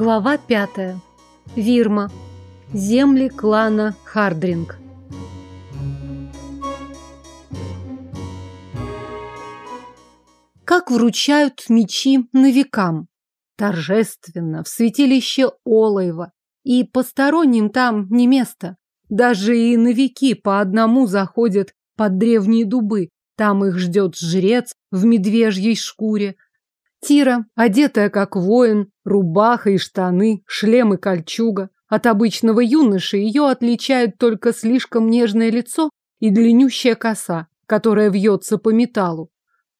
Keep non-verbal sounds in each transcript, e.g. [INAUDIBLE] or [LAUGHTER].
Глава пятая. Вирма. Земли клана Хардринг. Как вручают мечи новикам? Торжественно, в святилище Олаева. И посторонним там не место. Даже и новики по одному заходят под древние дубы. Там их ждет жрец в медвежьей шкуре. Тира, одетая как воин, рубаха и штаны, шлем и кольчуга. От обычного юноши ее отличают только слишком нежное лицо и длиннющая коса, которая вьется по металлу.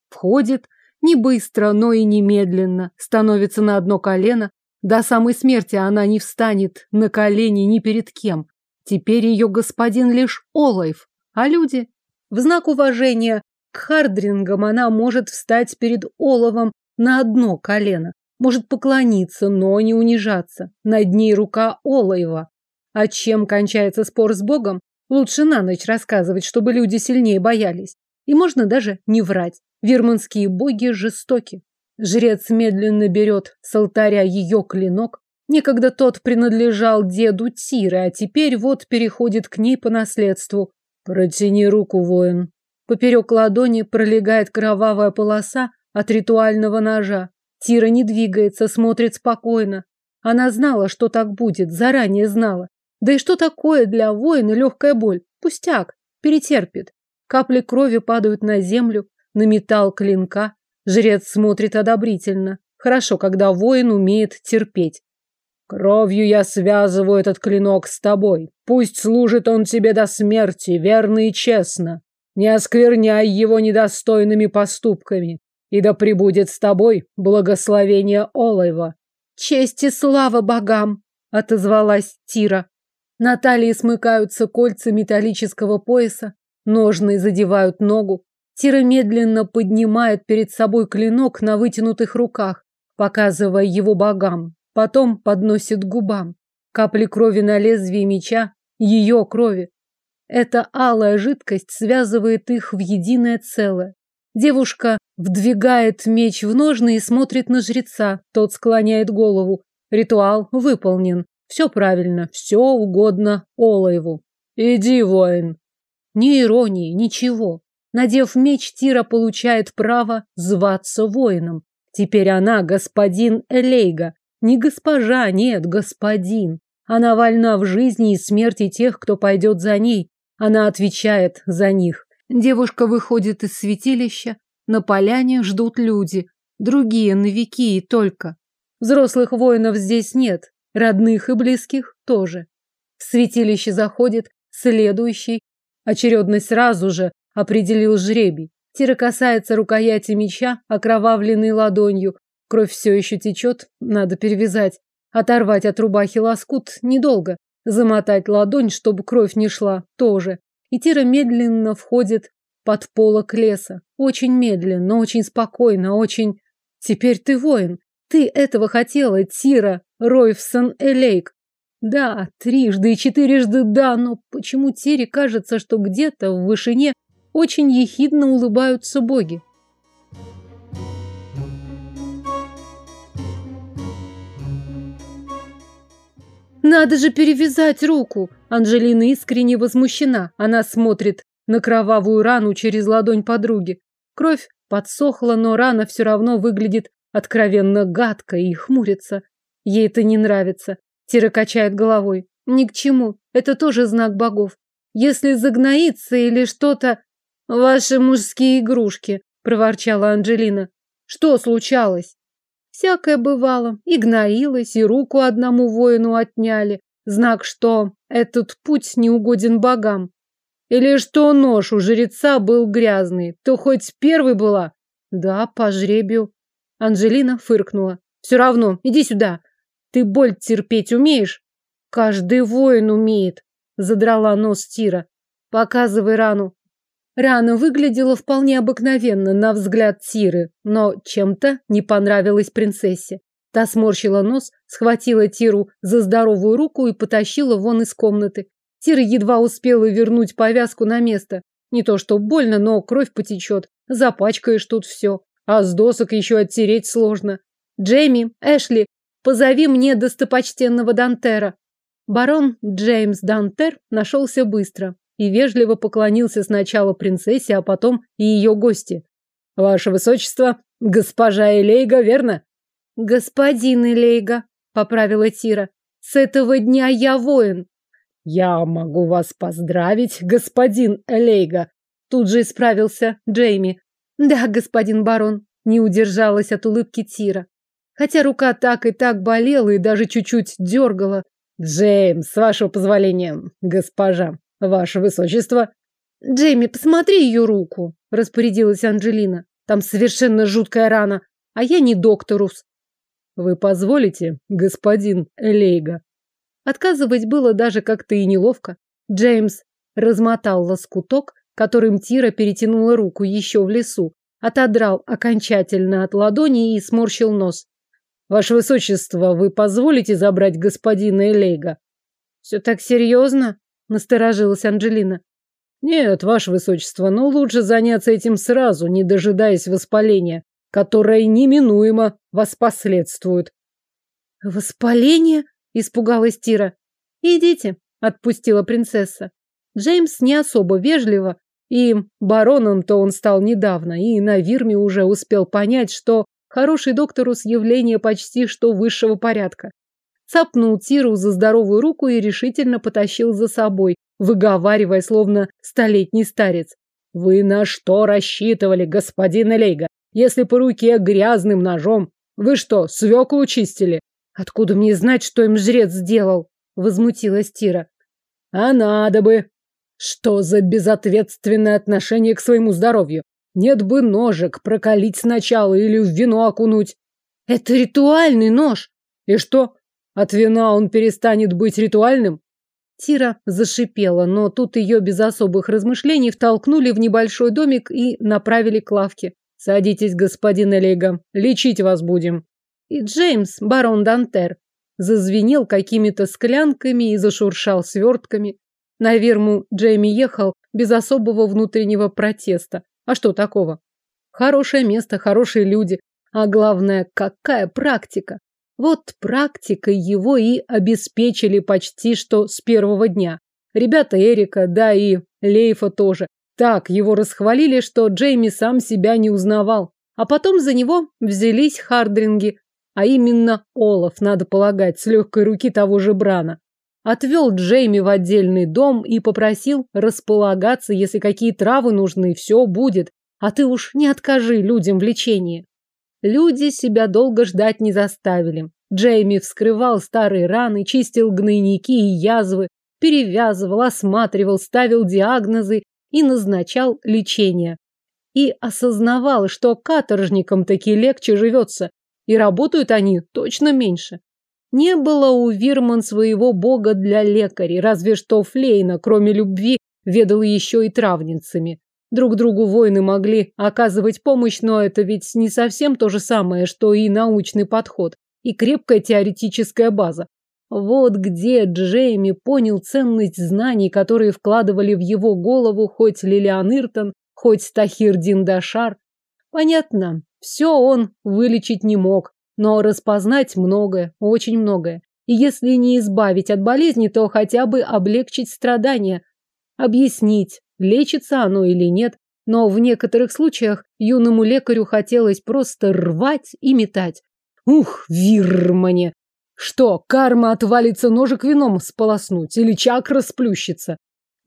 Входит не быстро, но и немедленно, становится на одно колено. До самой смерти она не встанет на колени ни перед кем. Теперь ее господин лишь Олаев, а люди... В знак уважения к Хардрингам она может встать перед Оловом на одно колено, может поклониться, но не унижаться. Над ней рука Олаева. А чем кончается спор с Богом, лучше на ночь рассказывать, чтобы люди сильнее боялись. И можно даже не врать. Вирманские боги жестоки. Жрец медленно берет с алтаря ее клинок. Некогда тот принадлежал деду Тиры, а теперь вот переходит к ней по наследству. Протяни руку, воин. Поперек ладони пролегает кровавая полоса, от ритуального ножа. Тира не двигается, смотрит спокойно. Она знала, что так будет, заранее знала. Да и что такое для воина легкая боль? Пустяк, перетерпит. Капли крови падают на землю, на металл клинка. Жрец смотрит одобрительно. Хорошо, когда воин умеет терпеть. Кровью я связываю этот клинок с тобой. Пусть служит он тебе до смерти, верно и честно. Не оскверняй его недостойными поступками. И да пребудет с тобой благословение Олаева. Честь и слава богам, отозвалась Тира. На талии смыкаются кольца металлического пояса, ножны задевают ногу. Тира медленно поднимает перед собой клинок на вытянутых руках, показывая его богам. Потом подносит к губам. Капли крови на лезвии меча, ее крови. Эта алая жидкость связывает их в единое целое. Девушка вдвигает меч в ножны и смотрит на жреца. Тот склоняет голову. Ритуал выполнен. Все правильно, все угодно Олаеву. Иди, воин. Ни иронии, ничего. Надев меч, Тира получает право зваться воином. Теперь она господин Элейга. Не госпожа, нет, господин. Она вольна в жизни и смерти тех, кто пойдет за ней. Она отвечает за них. Девушка выходит из святилища. На поляне ждут люди. Другие новики и только. Взрослых воинов здесь нет. Родных и близких тоже. В святилище заходит следующий. Очередность сразу же определил жребий. Тира касается рукояти меча, окровавленной ладонью. Кровь все еще течет, надо перевязать. Оторвать от рубахи лоскут недолго. Замотать ладонь, чтобы кровь не шла, тоже. И Тира медленно входит под полок леса. Очень медленно, очень спокойно, очень... Теперь ты воин. Ты этого хотела, Тира Ройфсон Элейк. Да, трижды и четырежды да, но почему Тире кажется, что где-то в вышине очень ехидно улыбаются боги? Надо же перевязать руку. Анжелина искренне возмущена. Она смотрит на кровавую рану через ладонь подруги. Кровь подсохла, но рана все равно выглядит откровенно гадко и хмурится. Ей это не нравится. Тира качает головой. Ни к чему. Это тоже знак богов. Если загноится или что-то... Ваши мужские игрушки, проворчала Анжелина. Что случалось? Всякое бывало. И гноилось, и руку одному воину отняли. Знак, что этот путь не угоден богам. Или что нож у жреца был грязный. То хоть первый была? Да, по жребию. Анжелина фыркнула. Все равно, иди сюда. Ты боль терпеть умеешь? Каждый воин умеет. Задрала нос Тира. Показывай рану. Рана выглядела вполне обыкновенно на взгляд Тиры, но чем-то не понравилась принцессе. Та сморщила нос, схватила Тиру за здоровую руку и потащила вон из комнаты. Тира едва успела вернуть повязку на место. Не то что больно, но кровь потечет. Запачкаешь тут все. А с досок еще оттереть сложно. Джейми, Эшли, позови мне достопочтенного Дантера. Барон Джеймс Дантер нашелся быстро и вежливо поклонился сначала принцессе, а потом и ее гости. Ваше высочество, госпожа Элейга, верно? Господин Элейга, поправила Тира. С этого дня я воин. Я могу вас поздравить, господин Элейга. Тут же исправился Джейми. Да, господин барон, не удержалась от улыбки Тира. Хотя рука так и так болела и даже чуть-чуть дергала. Джеймс, с вашего позволения, госпожа, ваше высочество. Джейми, посмотри ее руку, распорядилась Анжелина. Там совершенно жуткая рана, а я не докторус. Вы позволите, господин Элейга? Отказывать было даже как-то и неловко. Джеймс размотал лоскуток, которым Тира перетянула руку еще в лесу, отодрал окончательно от ладони и сморщил нос. Ваше высочество, вы позволите забрать господина Элейга? Все так серьезно? Насторожилась Анжелина. Нет, ваше высочество, но лучше заняться этим сразу, не дожидаясь воспаления, которое неминуемо воспоследствует. Воспаление? Испугалась Тира. Идите, отпустила принцесса. Джеймс не особо вежливо, и бароном-то он стал недавно, и на Вирме уже успел понять, что Хороший докторус явление почти что высшего порядка. Цапнул Тиру за здоровую руку и решительно потащил за собой, выговаривая, словно столетний старец. «Вы на что рассчитывали, господин Элейга? Если по руке грязным ножом, вы что, свеклу чистили?» «Откуда мне знать, что им жрец сделал?» — возмутилась Тира. «А надо бы!» «Что за безответственное отношение к своему здоровью? Нет бы ножик прокалить сначала или в вино окунуть. Это ритуальный нож. И что? От вина он перестанет быть ритуальным? Тира зашипела, но тут ее без особых размышлений втолкнули в небольшой домик и направили к лавке. Садитесь, господин Элега, лечить вас будем. И Джеймс, барон Дантер, зазвенел какими-то склянками и зашуршал свертками. На верму Джейми ехал без особого внутреннего протеста. А что такого? Хорошее место, хорошие люди. А главное, какая практика. Вот практикой его и обеспечили почти что с первого дня. Ребята Эрика, да и Лейфа тоже. Так его расхвалили, что Джейми сам себя не узнавал. А потом за него взялись хардринги, а именно Олаф, надо полагать, с легкой руки того же Брана. Отвел Джейми в отдельный дом и попросил располагаться, если какие травы нужны, все будет. А ты уж не откажи людям в лечении. Люди себя долго ждать не заставили. Джейми вскрывал старые раны, чистил гнойники и язвы, перевязывал, осматривал, ставил диагнозы и назначал лечение. И осознавал, что каторжникам таки легче живется, и работают они точно меньше. Не было у Вирман своего бога для лекарей, разве что Флейна, кроме любви, ведал еще и травницами. Друг другу воины могли оказывать помощь, но это ведь не совсем то же самое, что и научный подход, и крепкая теоретическая база. Вот где Джейми понял ценность знаний, которые вкладывали в его голову хоть Лилиан Иртон, хоть Тахир Диндашар. Понятно, все он вылечить не мог, но распознать многое, очень многое. И если не избавить от болезни, то хотя бы облегчить страдания. Объяснить, лечится оно или нет. Но в некоторых случаях юному лекарю хотелось просто рвать и метать. Ух, вирмане! Что, карма отвалится ножик вином сполоснуть или чакра сплющится?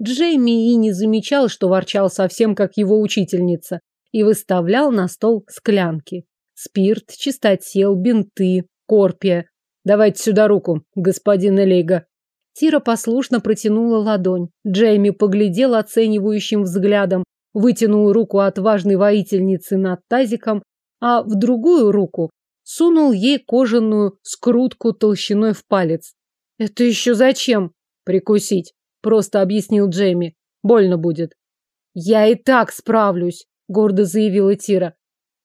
Джейми и не замечал, что ворчал совсем как его учительница, и выставлял на стол склянки. Спирт, чистотел, бинты, корпия. Давайте сюда руку, господин Элейга. Тира послушно протянула ладонь. Джейми поглядел оценивающим взглядом, вытянул руку от важной воительницы над тазиком, а в другую руку сунул ей кожаную скрутку толщиной в палец. «Это еще зачем?» «Прикусить», — просто объяснил Джейми. «Больно будет». «Я и так справлюсь», — гордо заявила Тира.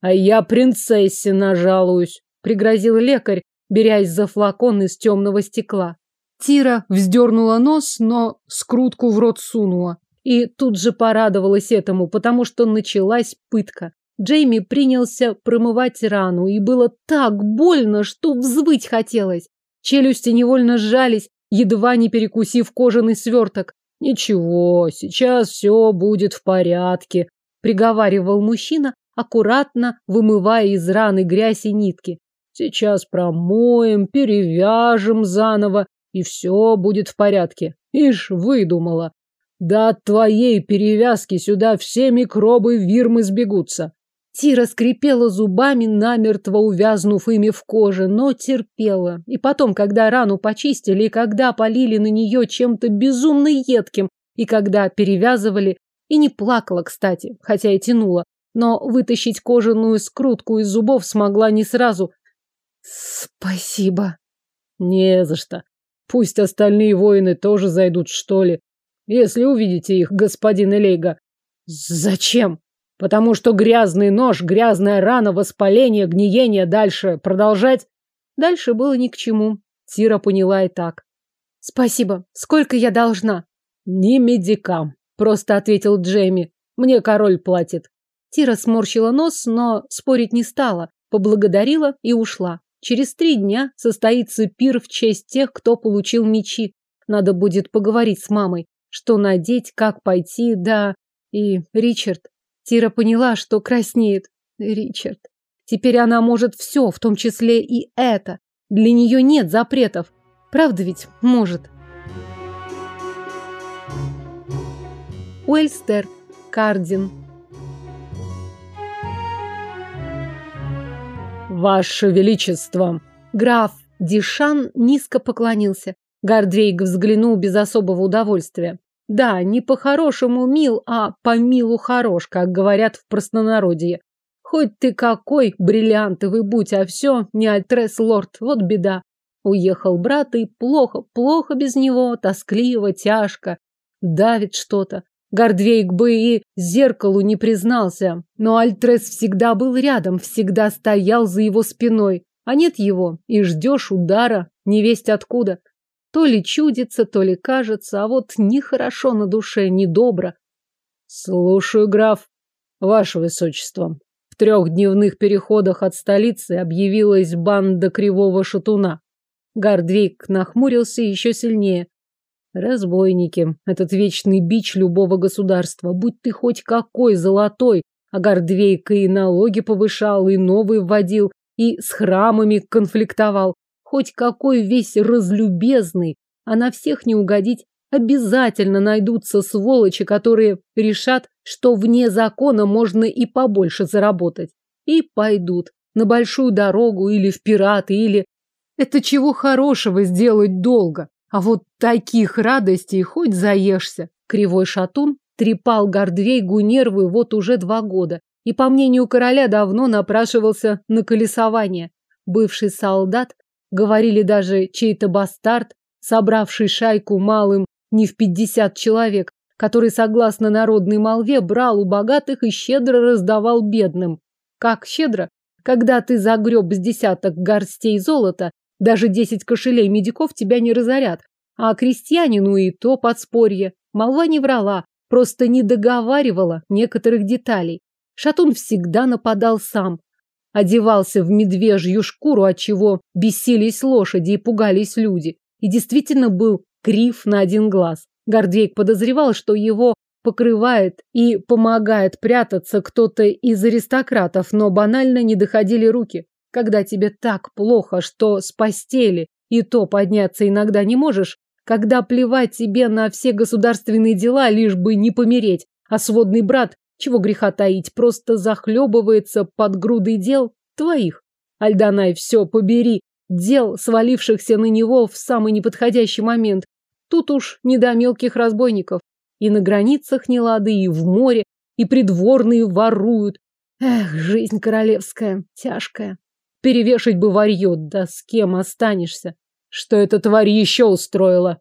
А я принцессе нажалуюсь, пригрозил лекарь, берясь за флакон из темного стекла. Тира вздернула нос, но скрутку в рот сунула. И тут же порадовалась этому, потому что началась пытка. Джейми принялся промывать рану, и было так больно, что взвыть хотелось. Челюсти невольно сжались, едва не перекусив кожаный сверток. «Ничего, сейчас все будет в порядке», — приговаривал мужчина, аккуратно вымывая из раны грязь и нитки. «Сейчас промоем, перевяжем заново, и все будет в порядке. Ишь, выдумала. Да от твоей перевязки сюда все микробы вирмы сбегутся. Тира скрипела зубами, намертво увязнув ими в коже, но терпела. И потом, когда рану почистили, и когда полили на нее чем-то безумно едким, и когда перевязывали, и не плакала, кстати, хотя и тянула, но вытащить кожаную скрутку из зубов смогла не сразу. Спасибо. Не за что. Пусть остальные воины тоже зайдут, что ли. Если увидите их, господин Элейга. Зачем? Потому что грязный нож, грязная рана, воспаление, гниение дальше продолжать? Дальше было ни к чему. Тира поняла и так. Спасибо. Сколько я должна? Не медикам, просто ответил Джейми. Мне король платит. Тира сморщила нос, но спорить не стала, поблагодарила и ушла. Через три дня состоится пир в честь тех, кто получил мечи. Надо будет поговорить с мамой, что надеть, как пойти, да... И Ричард, Тира поняла, что краснеет. Ричард. Теперь она может все, в том числе и это. Для нее нет запретов. Правда ведь? Может. Уэльстер. Кардин. Ваше Величество. Граф Дишан низко поклонился. Гардвейг взглянул без особого удовольствия. Да, не по-хорошему мил, а по милу хорош, как говорят в простонародье. Хоть ты какой бриллиантовый будь, а все не альтрес лорд, вот беда. Уехал брат, и плохо, плохо без него, тоскливо, тяжко. Давит что-то. Гордвейк бы и зеркалу не признался, но Альтрес всегда был рядом, всегда стоял за его спиной. А нет его, и ждешь удара, не весть откуда. То ли чудится, то ли кажется, а вот ни хорошо на душе, ни добро. Слушаю, граф. Ваше высочество. В трехдневных переходах от столицы объявилась банда кривого шатуна. Гардвейк нахмурился еще сильнее. Разбойники, этот вечный бич любого государства, будь ты хоть какой золотой, а Гордвейка и налоги повышал, и новые вводил, и с храмами конфликтовал хоть какой весь разлюбезный, а на всех не угодить, обязательно найдутся сволочи, которые решат, что вне закона можно и побольше заработать. И пойдут на большую дорогу или в пираты, или... Это чего хорошего сделать долго. А вот таких радостей хоть заешься. Кривой шатун трепал Гордвейгу нервы вот уже два года. И, по мнению короля, давно напрашивался на колесование. Бывший солдат Говорили даже чей-то бастард, собравший шайку малым не в пятьдесят человек, который, согласно народной молве, брал у богатых и щедро раздавал бедным. Как щедро? Когда ты загреб с десяток горстей золота, даже десять кошелей медиков тебя не разорят. А крестьянину и то подспорье. Молва не врала, просто не договаривала некоторых деталей. Шатун всегда нападал сам, одевался в медвежью шкуру, от чего бесились лошади и пугались люди. И действительно был крив на один глаз. Гордейк подозревал, что его покрывает и помогает прятаться кто-то из аристократов, но банально не доходили руки. Когда тебе так плохо, что с постели и то подняться иногда не можешь, когда плевать тебе на все государственные дела, лишь бы не помереть, а сводный брат чего греха таить, просто захлебывается под грудой дел твоих. Альданай, все побери, дел, свалившихся на него в самый неподходящий момент. Тут уж не до мелких разбойников. И на границах не лады, и в море, и придворные воруют. Эх, жизнь королевская, тяжкая. Перевешать бы варьё, да с кем останешься? Что эта тварь еще устроила?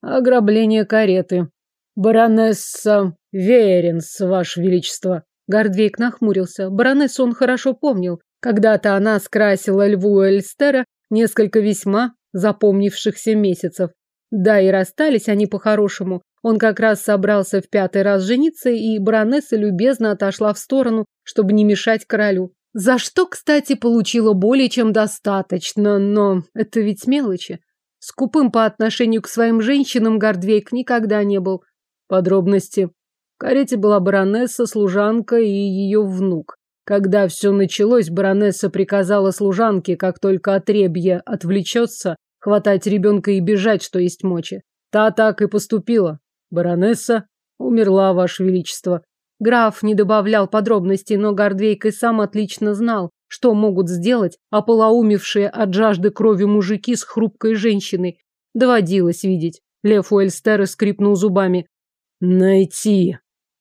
Ограбление кареты. Баронесса Веренс, ваше величество. Гордвейк нахмурился. Баронессу он хорошо помнил. Когда-то она скрасила льву Эльстера несколько весьма запомнившихся месяцев. Да, и расстались они по-хорошему. Он как раз собрался в пятый раз жениться, и баронесса любезно отошла в сторону, чтобы не мешать королю. За что, кстати, получила более чем достаточно, но это ведь мелочи. Скупым по отношению к своим женщинам Гордвейк никогда не был. Подробности. В карете была баронесса, служанка и ее внук. Когда все началось, баронесса приказала служанке, как только отребье отвлечется, хватать ребенка и бежать, что есть мочи. Та так и поступила. Баронесса умерла, Ваше Величество. Граф не добавлял подробностей, но Гордвейк и сам отлично знал, что могут сделать ополоумевшие от жажды крови мужики с хрупкой женщиной. Доводилось видеть. Лев Уэльстер скрипнул зубами. «Найти!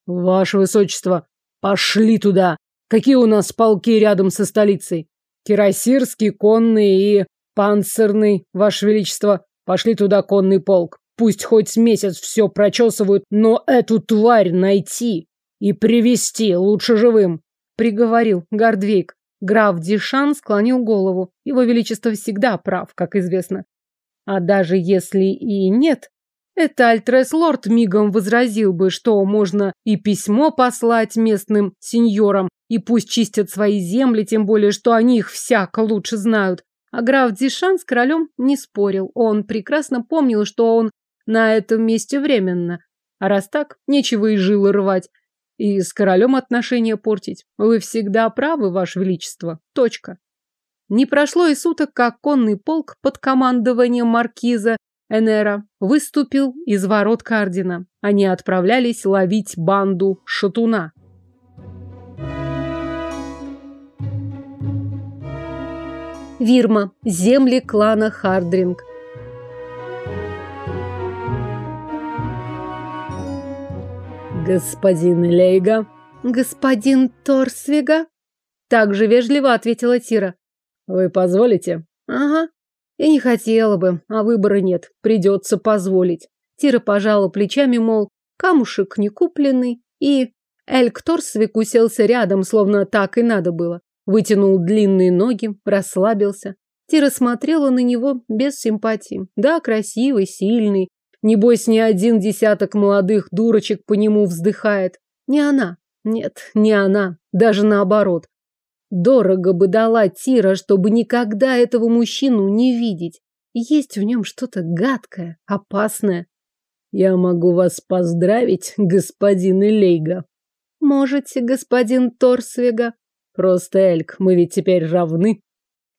Ваше Высочество! Пошли туда! Какие у нас полки рядом со столицей? Кирасирский, конный и панцирный, Ваше Величество! Пошли туда конный полк! Пусть хоть месяц все прочесывают, но эту тварь найти и привести лучше живым!» Приговорил Гордвейк. Граф Дишан склонил голову. Его Величество всегда прав, как известно. А даже если и нет, это Альтрес-лорд мигом возразил бы, что можно и письмо послать местным сеньорам, и пусть чистят свои земли, тем более, что они их всяко лучше знают. А граф Дишан с королем не спорил. Он прекрасно помнил, что он на этом месте временно. А раз так, нечего и жилы рвать. И с королем отношения портить. Вы всегда правы, ваше величество. Точка. Не прошло и суток, как конный полк под командованием маркиза Энера выступил из ворот Кардина. Они отправлялись ловить банду шатуна. Вирма. Земли клана Хардринг. «Господин Лейга?» «Господин Торсвига?» Так же вежливо ответила Тира. «Вы позволите?» «Ага. Я не хотела бы, а выбора нет. Придется позволить». Тира пожала плечами, мол, камушек не купленный, и Эльк Торсвик уселся рядом, словно так и надо было. Вытянул длинные ноги, расслабился. Тира смотрела на него без симпатии. Да, красивый, сильный, Небось, ни один десяток молодых дурочек по нему вздыхает. Не она. Нет, не она. Даже наоборот. Дорого бы дала Тира, чтобы никогда этого мужчину не видеть. Есть в нем что-то гадкое, опасное. Я могу вас поздравить, господин Элейга. Можете, господин Торсвега. Просто, Эльк, мы ведь теперь равны.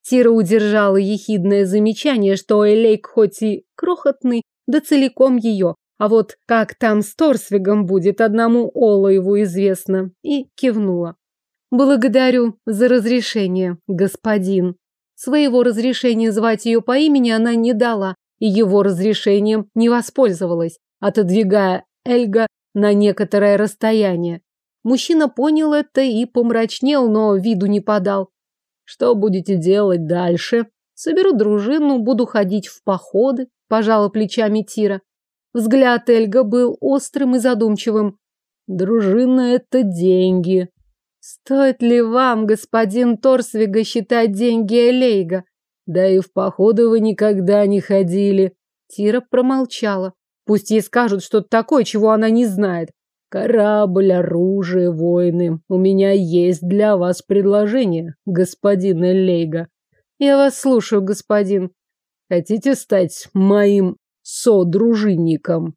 Тира удержала ехидное замечание, что Элейк хоть и крохотный, да целиком ее. А вот как там с Торсвигом будет, одному Олаеву известно. И кивнула. Благодарю за разрешение, господин. Своего разрешения звать ее по имени она не дала, и его разрешением не воспользовалась, отодвигая Эльга на некоторое расстояние. Мужчина понял это и помрачнел, но виду не подал. Что будете делать дальше? Соберу дружину, буду ходить в походы, пожала плечами Тира. Взгляд Эльга был острым и задумчивым. Дружина — это деньги. Стоит ли вам, господин Торсвига, считать деньги Элейга? Да и в походы вы никогда не ходили. Тира промолчала. Пусть ей скажут что-то такое, чего она не знает. Корабль, оружие, войны. У меня есть для вас предложение, господин Элейга. Я вас слушаю, господин. Хотите стать моим содружинником?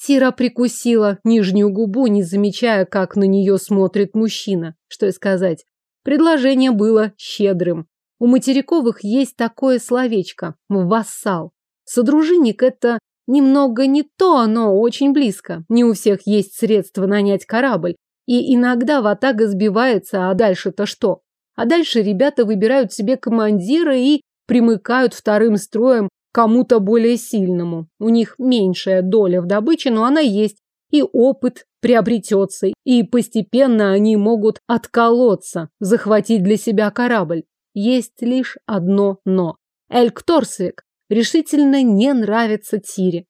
Тира прикусила нижнюю губу, не замечая, как на нее смотрит мужчина. Что и сказать. Предложение было щедрым. У материковых есть такое словечко – вассал. Содружинник – это немного не то, но очень близко. Не у всех есть средства нанять корабль. И иногда ватага сбивается, а дальше-то что? А дальше ребята выбирают себе командира и примыкают вторым строем кому-то более сильному. У них меньшая доля в добыче, но она есть, и опыт приобретется, и постепенно они могут отколоться, захватить для себя корабль. Есть лишь одно «но». Эльк Торсвик решительно не нравится Тире.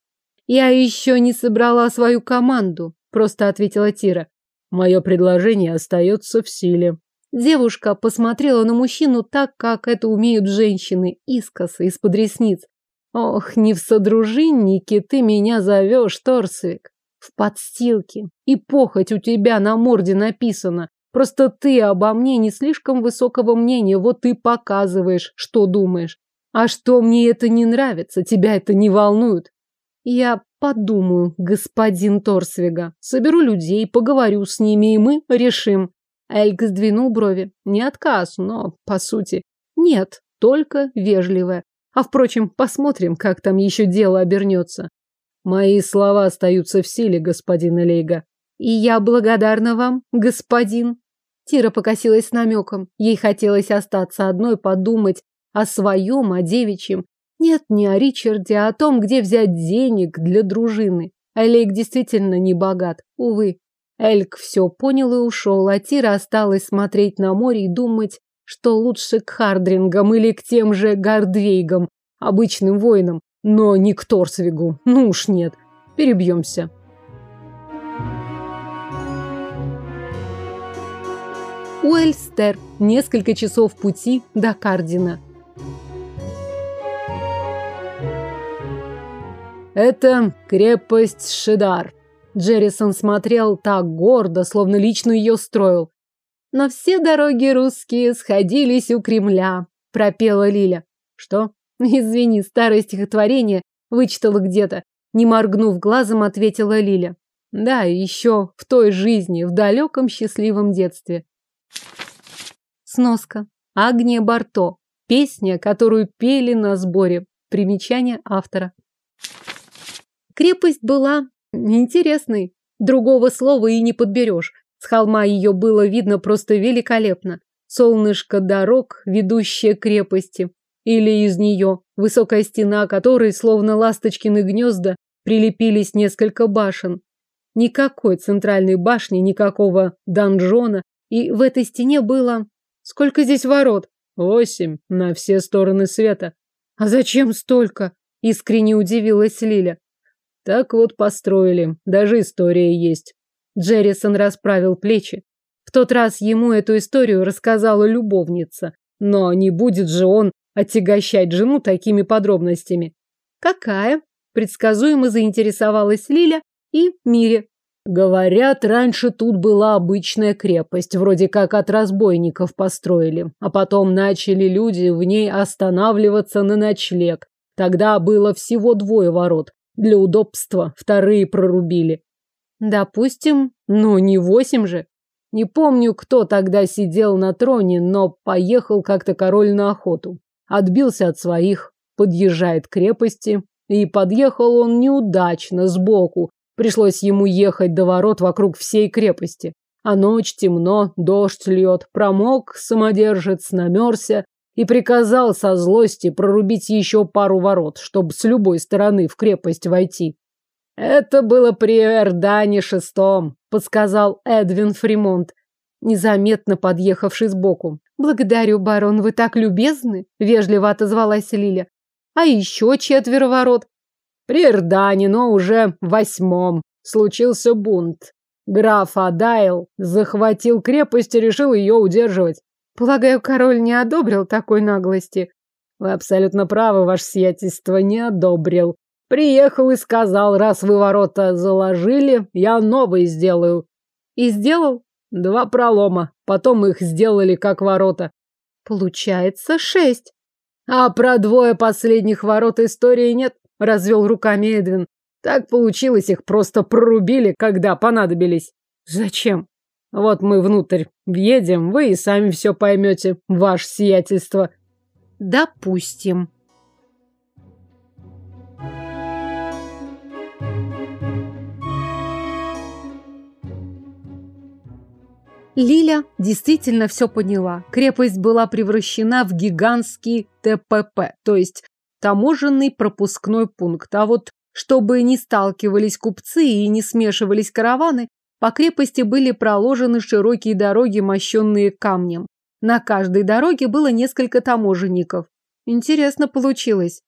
«Я еще не собрала свою команду», – просто ответила Тира. «Мое предложение остается в силе», Девушка посмотрела на мужчину так, как это умеют женщины, искоса, из-под ресниц. Ох, не в содружиннике ты меня зовешь, Торсвик. в подстилке. И похоть у тебя на морде написана. Просто ты обо мне не слишком высокого мнения, вот ты показываешь, что думаешь. А что мне это не нравится, тебя это не волнует. Я подумаю, господин Торсвига. Соберу людей, поговорю с ними, и мы решим. Эльк сдвинул брови. Не отказ, но, по сути, нет, только вежливое. А, впрочем, посмотрим, как там еще дело обернется. Мои слова остаются в силе, господин Элейга. И я благодарна вам, господин. Тира покосилась с намеком. Ей хотелось остаться одной, подумать о своем, о девичьем. Нет, не о Ричарде, а о том, где взять денег для дружины. Элейк действительно не богат, увы. Эльк все понял и ушел, а Тира осталась смотреть на море и думать, что лучше к Хардрингам или к тем же Гардвейгам, обычным воинам, но не к Торсвигу. Ну уж нет. Перебьемся. Уэльстер. Несколько часов пути до Кардина. Это крепость Шидар. Джеррисон смотрел так гордо, словно лично ее строил. Но все дороги русские сходились у Кремля, пропела Лиля. Что? [LAUGHS] Извини, старое стихотворение вычитала где-то. Не моргнув глазом, ответила Лиля. Да, еще в той жизни, в далеком счастливом детстве. Сноска. Агния Барто. Песня, которую пели на сборе. Примечание автора. Крепость была интересной. Другого слова и не подберешь. С холма ее было видно просто великолепно. Солнышко дорог, ведущие к крепости. Или из нее, высокая стена которой, словно ласточкины гнезда, прилепились несколько башен. Никакой центральной башни, никакого донжона. И в этой стене было... Сколько здесь ворот? Восемь, на все стороны света. А зачем столько? Искренне удивилась Лиля. Так вот построили, даже история есть. Джеррисон расправил плечи. В тот раз ему эту историю рассказала любовница, но не будет же он отягощать жену такими подробностями. Какая? Предсказуемо заинтересовалась Лиля и Мире. Говорят, раньше тут была обычная крепость, вроде как от разбойников построили, а потом начали люди в ней останавливаться на ночлег. Тогда было всего двое ворот. Для удобства вторые прорубили. Допустим, но не восемь же. Не помню, кто тогда сидел на троне, но поехал как-то король на охоту. Отбился от своих, подъезжает к крепости, и подъехал он неудачно, сбоку. Пришлось ему ехать до ворот вокруг всей крепости. А ночь темно, дождь льет, промок, самодержец, намерзся и приказал со злости прорубить еще пару ворот, чтобы с любой стороны в крепость войти. Это было при Эрдане шестом, подсказал Эдвин Фримонт, незаметно подъехавший сбоку. Благодарю, барон, вы так любезны, вежливо отозвалась Лиля. А еще четверо ворот. При Эрдане, но уже восьмом, случился бунт. Граф Адайл захватил крепость и решил ее удерживать. Полагаю, король не одобрил такой наглости. Вы абсолютно правы, ваше сиятельство, не одобрил. Приехал и сказал, раз вы ворота заложили, я новые сделаю. И сделал? Два пролома. Потом их сделали как ворота. Получается шесть. А про двое последних ворот истории нет, развел руками Эдвин. Так получилось, их просто прорубили, когда понадобились. Зачем? Вот мы внутрь въедем, вы и сами все поймете, ваше сиятельство. Допустим. Лиля действительно все поняла. Крепость была превращена в гигантский ТПП, то есть таможенный пропускной пункт. А вот чтобы не сталкивались купцы и не смешивались караваны, по крепости были проложены широкие дороги, мощенные камнем. На каждой дороге было несколько таможенников. Интересно получилось.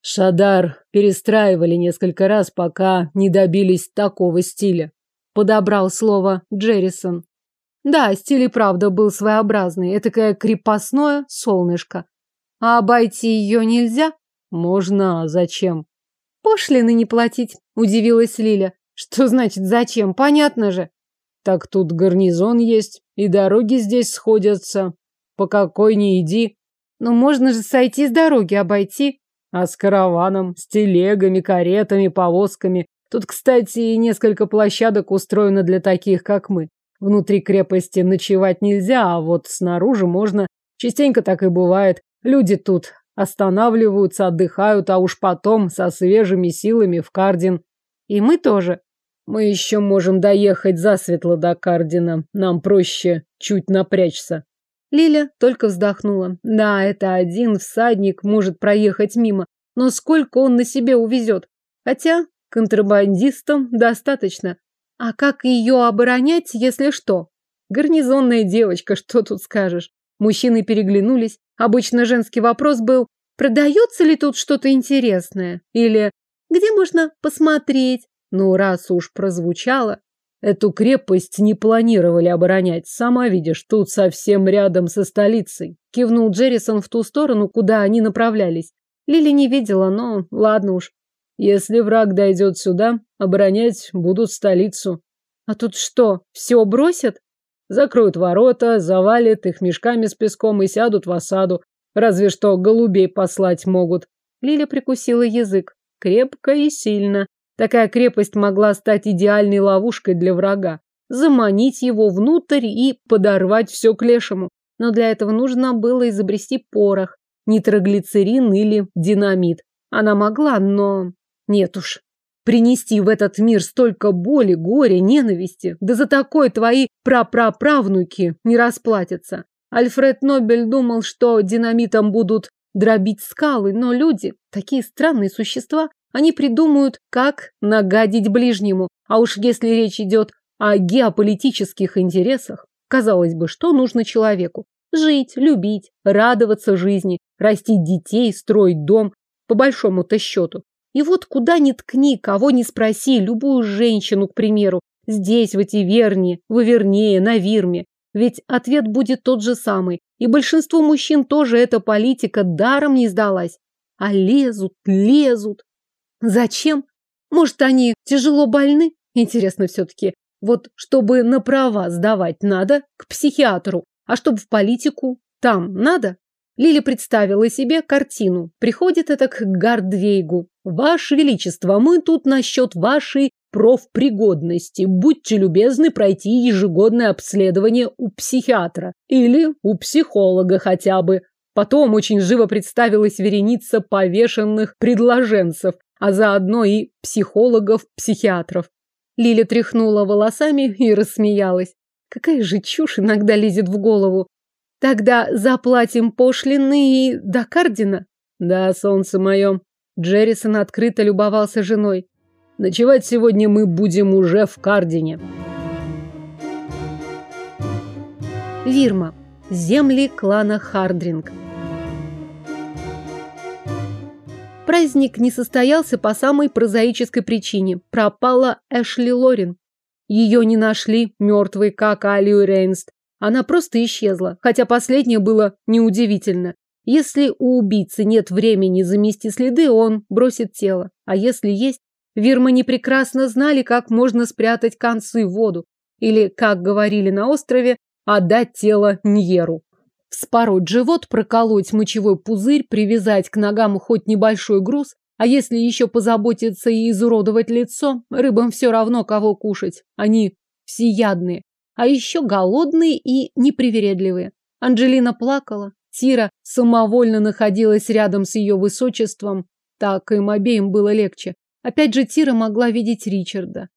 Шадар перестраивали несколько раз, пока не добились такого стиля. Подобрал слово Джеррисон. Да, стиль и правда был своеобразный, этакое крепостное солнышко. А обойти ее нельзя? Можно, а зачем? Пошлины не платить, удивилась Лиля. Что значит зачем? Понятно же. Так тут гарнизон есть, и дороги здесь сходятся. По какой не иди. Но можно же сойти с дороги, обойти. А с караваном, с телегами, каретами, повозками. Тут, кстати, несколько площадок устроено для таких, как мы. Внутри крепости ночевать нельзя, а вот снаружи можно. Частенько так и бывает. Люди тут останавливаются, отдыхают, а уж потом со свежими силами в Кардин. И мы тоже. Мы еще можем доехать засветло до Кардина. Нам проще чуть напрячься. Лиля только вздохнула. Да, это один всадник может проехать мимо, но сколько он на себе увезет? Хотя контрабандистам достаточно. А как ее оборонять, если что? Гарнизонная девочка, что тут скажешь? Мужчины переглянулись. Обычно женский вопрос был, продается ли тут что-то интересное? Или где можно посмотреть? Ну, раз уж прозвучало, Эту крепость не планировали оборонять. Сама видишь, тут совсем рядом со столицей. Кивнул Джеррисон в ту сторону, куда они направлялись. Лили не видела, но ладно уж. Если враг дойдет сюда, оборонять будут столицу. А тут что, все бросят? Закроют ворота, завалят их мешками с песком и сядут в осаду. Разве что голубей послать могут. Лиля прикусила язык. Крепко и сильно. Такая крепость могла стать идеальной ловушкой для врага, заманить его внутрь и подорвать все к лешему. Но для этого нужно было изобрести порох, нитроглицерин или динамит. Она могла, но... Нет уж. Принести в этот мир столько боли, горя, ненависти. Да за такое твои прапраправнуки не расплатятся. Альфред Нобель думал, что динамитом будут дробить скалы, но люди, такие странные существа, они придумают, как нагадить ближнему. А уж если речь идет о геополитических интересах, казалось бы, что нужно человеку? Жить, любить, радоваться жизни, растить детей, строить дом, по большому-то счету. И вот куда ни ткни, кого ни спроси, любую женщину, к примеру, здесь, в эти верни, в Авернее, на Вирме, ведь ответ будет тот же самый. И большинству мужчин тоже эта политика даром не сдалась. А лезут, лезут. Зачем? Может, они тяжело больны? Интересно все-таки. Вот чтобы на права сдавать надо к психиатру, а чтобы в политику там надо? Лили представила себе картину. Приходит это к Гардвейгу. Ваше Величество, мы тут насчет вашей профпригодности. Будьте любезны пройти ежегодное обследование у психиатра. Или у психолога хотя бы. Потом очень живо представилась вереница повешенных предложенцев а заодно и психологов-психиатров. Лиля тряхнула волосами и рассмеялась. Какая же чушь иногда лезет в голову. Тогда заплатим пошлины и до Кардина? Да, солнце мое. Джеррисон открыто любовался женой. Ночевать сегодня мы будем уже в Кардине. Вирма. Земли клана Хардринг. Праздник не состоялся по самой прозаической причине. Пропала Эшли Лорин. Ее не нашли, мертвой, как Алию Рейнст. Она просто исчезла, хотя последнее было неудивительно. Если у убийцы нет времени замести следы, он бросит тело. А если есть, Вирмани прекрасно знали, как можно спрятать концы в воду. Или, как говорили на острове, отдать тело Ньеру. Вспороть живот, проколоть мочевой пузырь, привязать к ногам хоть небольшой груз, а если еще позаботиться и изуродовать лицо, рыбам все равно, кого кушать. Они всеядные, а еще голодные и непривередливые. Анджелина плакала. Тира самовольно находилась рядом с ее высочеством. Так им обеим было легче. Опять же, Тира могла видеть Ричарда.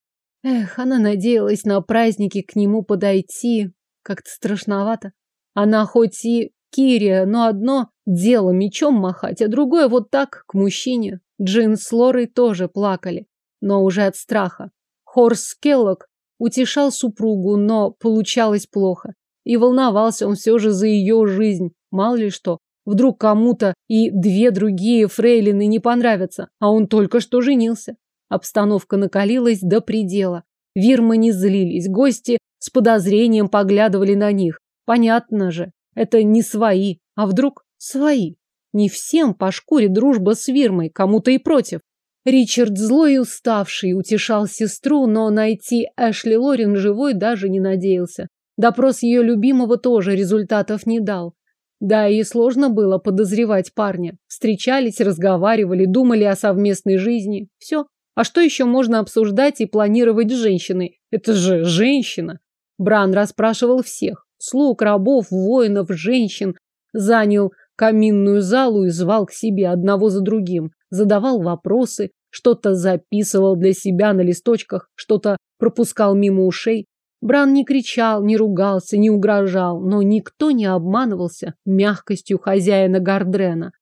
Эх, она надеялась на праздники к нему подойти. Как-то страшновато. Она хоть и Кирия, но одно дело мечом махать, а другое вот так, к мужчине. Джин с Лорой тоже плакали, но уже от страха. Хорс Келлок утешал супругу, но получалось плохо. И волновался он все же за ее жизнь. Мало ли что, вдруг кому-то и две другие фрейлины не понравятся, а он только что женился. Обстановка накалилась до предела. Вирмы не злились, гости с подозрением поглядывали на них. Понятно же, это не свои, а вдруг свои. Не всем по шкуре дружба с Вирмой, кому-то и против. Ричард злой и уставший утешал сестру, но найти Эшли Лорин живой даже не надеялся. Допрос ее любимого тоже результатов не дал. Да, и сложно было подозревать парня. Встречались, разговаривали, думали о совместной жизни. Все. А что еще можно обсуждать и планировать с женщиной? Это же женщина. Бран расспрашивал всех. Слуг, рабов, воинов, женщин. Занял каминную залу и звал к себе одного за другим. Задавал вопросы, что-то записывал для себя на листочках, что-то пропускал мимо ушей. Бран не кричал, не ругался, не угрожал, но никто не обманывался мягкостью хозяина Гардрена.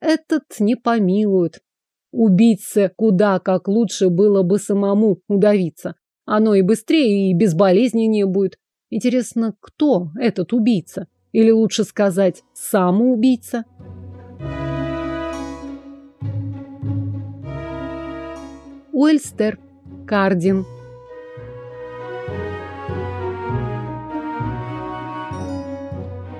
Этот не помилует. Убийце куда как лучше было бы самому удавиться. Оно и быстрее, и безболезненнее будет. Интересно, кто этот убийца? Или лучше сказать, самоубийца? Уэльстер, Кардин,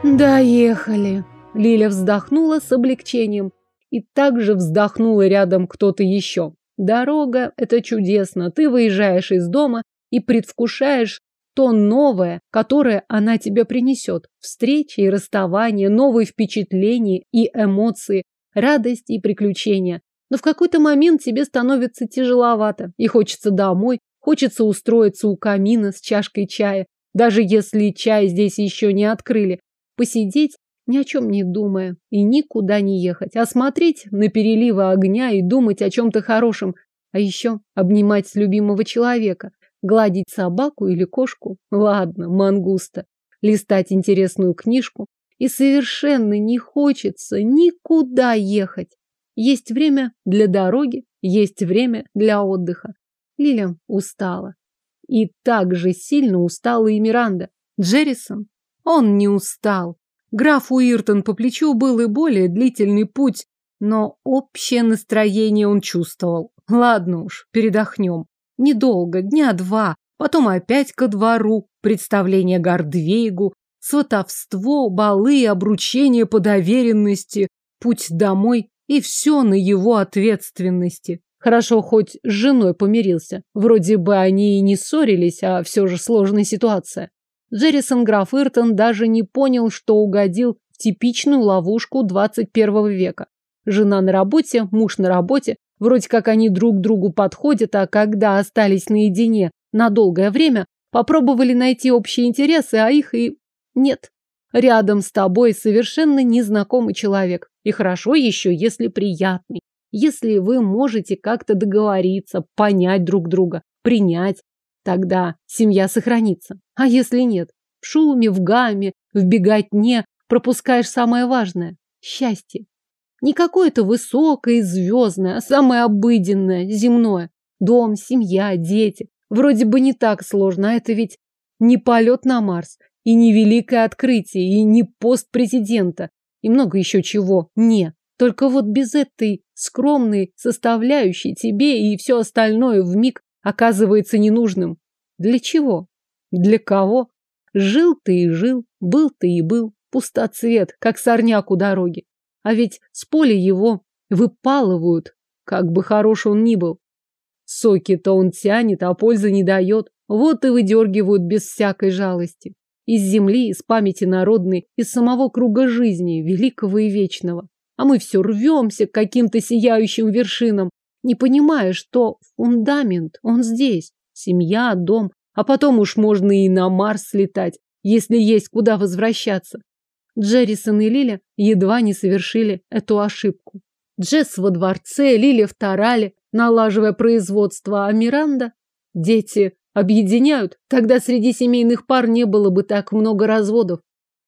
Доехали. Лиля вздохнула с облегчением. И также вздохнула рядом кто-то еще. Дорога – это чудесно. Ты выезжаешь из дома и предвкушаешь то новое, которое она тебе принесет. Встречи и расставания, новые впечатления и эмоции, радость и приключения. Но в какой-то момент тебе становится тяжеловато, и хочется домой, хочется устроиться у камина с чашкой чая, даже если чай здесь еще не открыли, посидеть, ни о чем не думая, и никуда не ехать, а смотреть на переливы огня и думать о чем-то хорошем, а еще обнимать любимого человека, гладить собаку или кошку, ладно, мангуста, листать интересную книжку, и совершенно не хочется никуда ехать. Есть время для дороги, есть время для отдыха. Лиля устала. И так же сильно устала и Миранда. Джеррисон он не устал. Граф Уиртон по плечу был и более длительный путь, но общее настроение он чувствовал. Ладно уж, передохнем. Недолго, дня два, потом опять ко двору, представление Гордвейгу, сватовство, балы, обручение по доверенности, путь домой и все на его ответственности. Хорошо, хоть с женой помирился. Вроде бы они и не ссорились, а все же сложная ситуация. Джеррисон граф Иртон даже не понял, что угодил в типичную ловушку 21 века. Жена на работе, муж на работе, вроде как они друг другу подходят, а когда остались наедине на долгое время, попробовали найти общие интересы, а их и нет. Рядом с тобой совершенно незнакомый человек. И хорошо еще, если приятный. Если вы можете как-то договориться, понять друг друга, принять, Тогда семья сохранится. А если нет? В шуме, в гамме, в беготне пропускаешь самое важное – счастье. Не какое-то высокое и звездное, а самое обыденное, земное. Дом, семья, дети. Вроде бы не так сложно, а это ведь не полет на Марс, и не великое открытие, и не пост президента, и много еще чего. Не. Только вот без этой скромной составляющей тебе и все остальное в миг оказывается ненужным. Для чего? Для кого? Жил ты и жил, был ты и был, пустоцвет, как сорняк у дороги. А ведь с поля его выпалывают, как бы хорош он ни был. Соки-то он тянет, а пользы не дает. Вот и выдергивают без всякой жалости. Из земли, из памяти народной, из самого круга жизни, великого и вечного. А мы все рвемся к каким-то сияющим вершинам, не понимая, что фундамент, он здесь. Семья, дом, а потом уж можно и на Марс слетать, если есть куда возвращаться. Джеррисон и Лиля едва не совершили эту ошибку. Джесс во дворце, Лиля в Тарале, налаживая производство, а Миранда... Дети объединяют, тогда среди семейных пар не было бы так много разводов.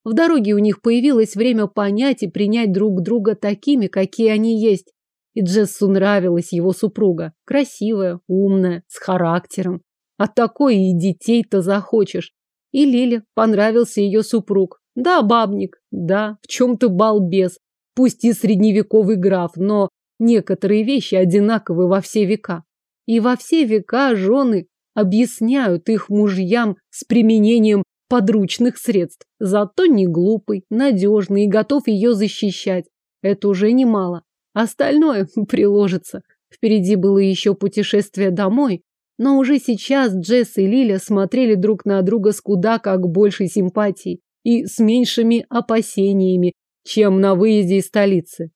В дороге у них появилось время понять и принять друг друга такими, какие они есть. И Джессу нравилась его супруга. Красивая, умная, с характером. От такой и детей-то захочешь. И Лиле понравился ее супруг. Да, бабник, да, в чем-то балбес. Пусть и средневековый граф, но некоторые вещи одинаковы во все века. И во все века жены объясняют их мужьям с применением подручных средств. Зато не глупый, надежный и готов ее защищать. Это уже немало. Остальное [LAUGHS] приложится. Впереди было еще путешествие домой, но уже сейчас Джесс и Лиля смотрели друг на друга с куда как большей симпатией и с меньшими опасениями, чем на выезде из столицы.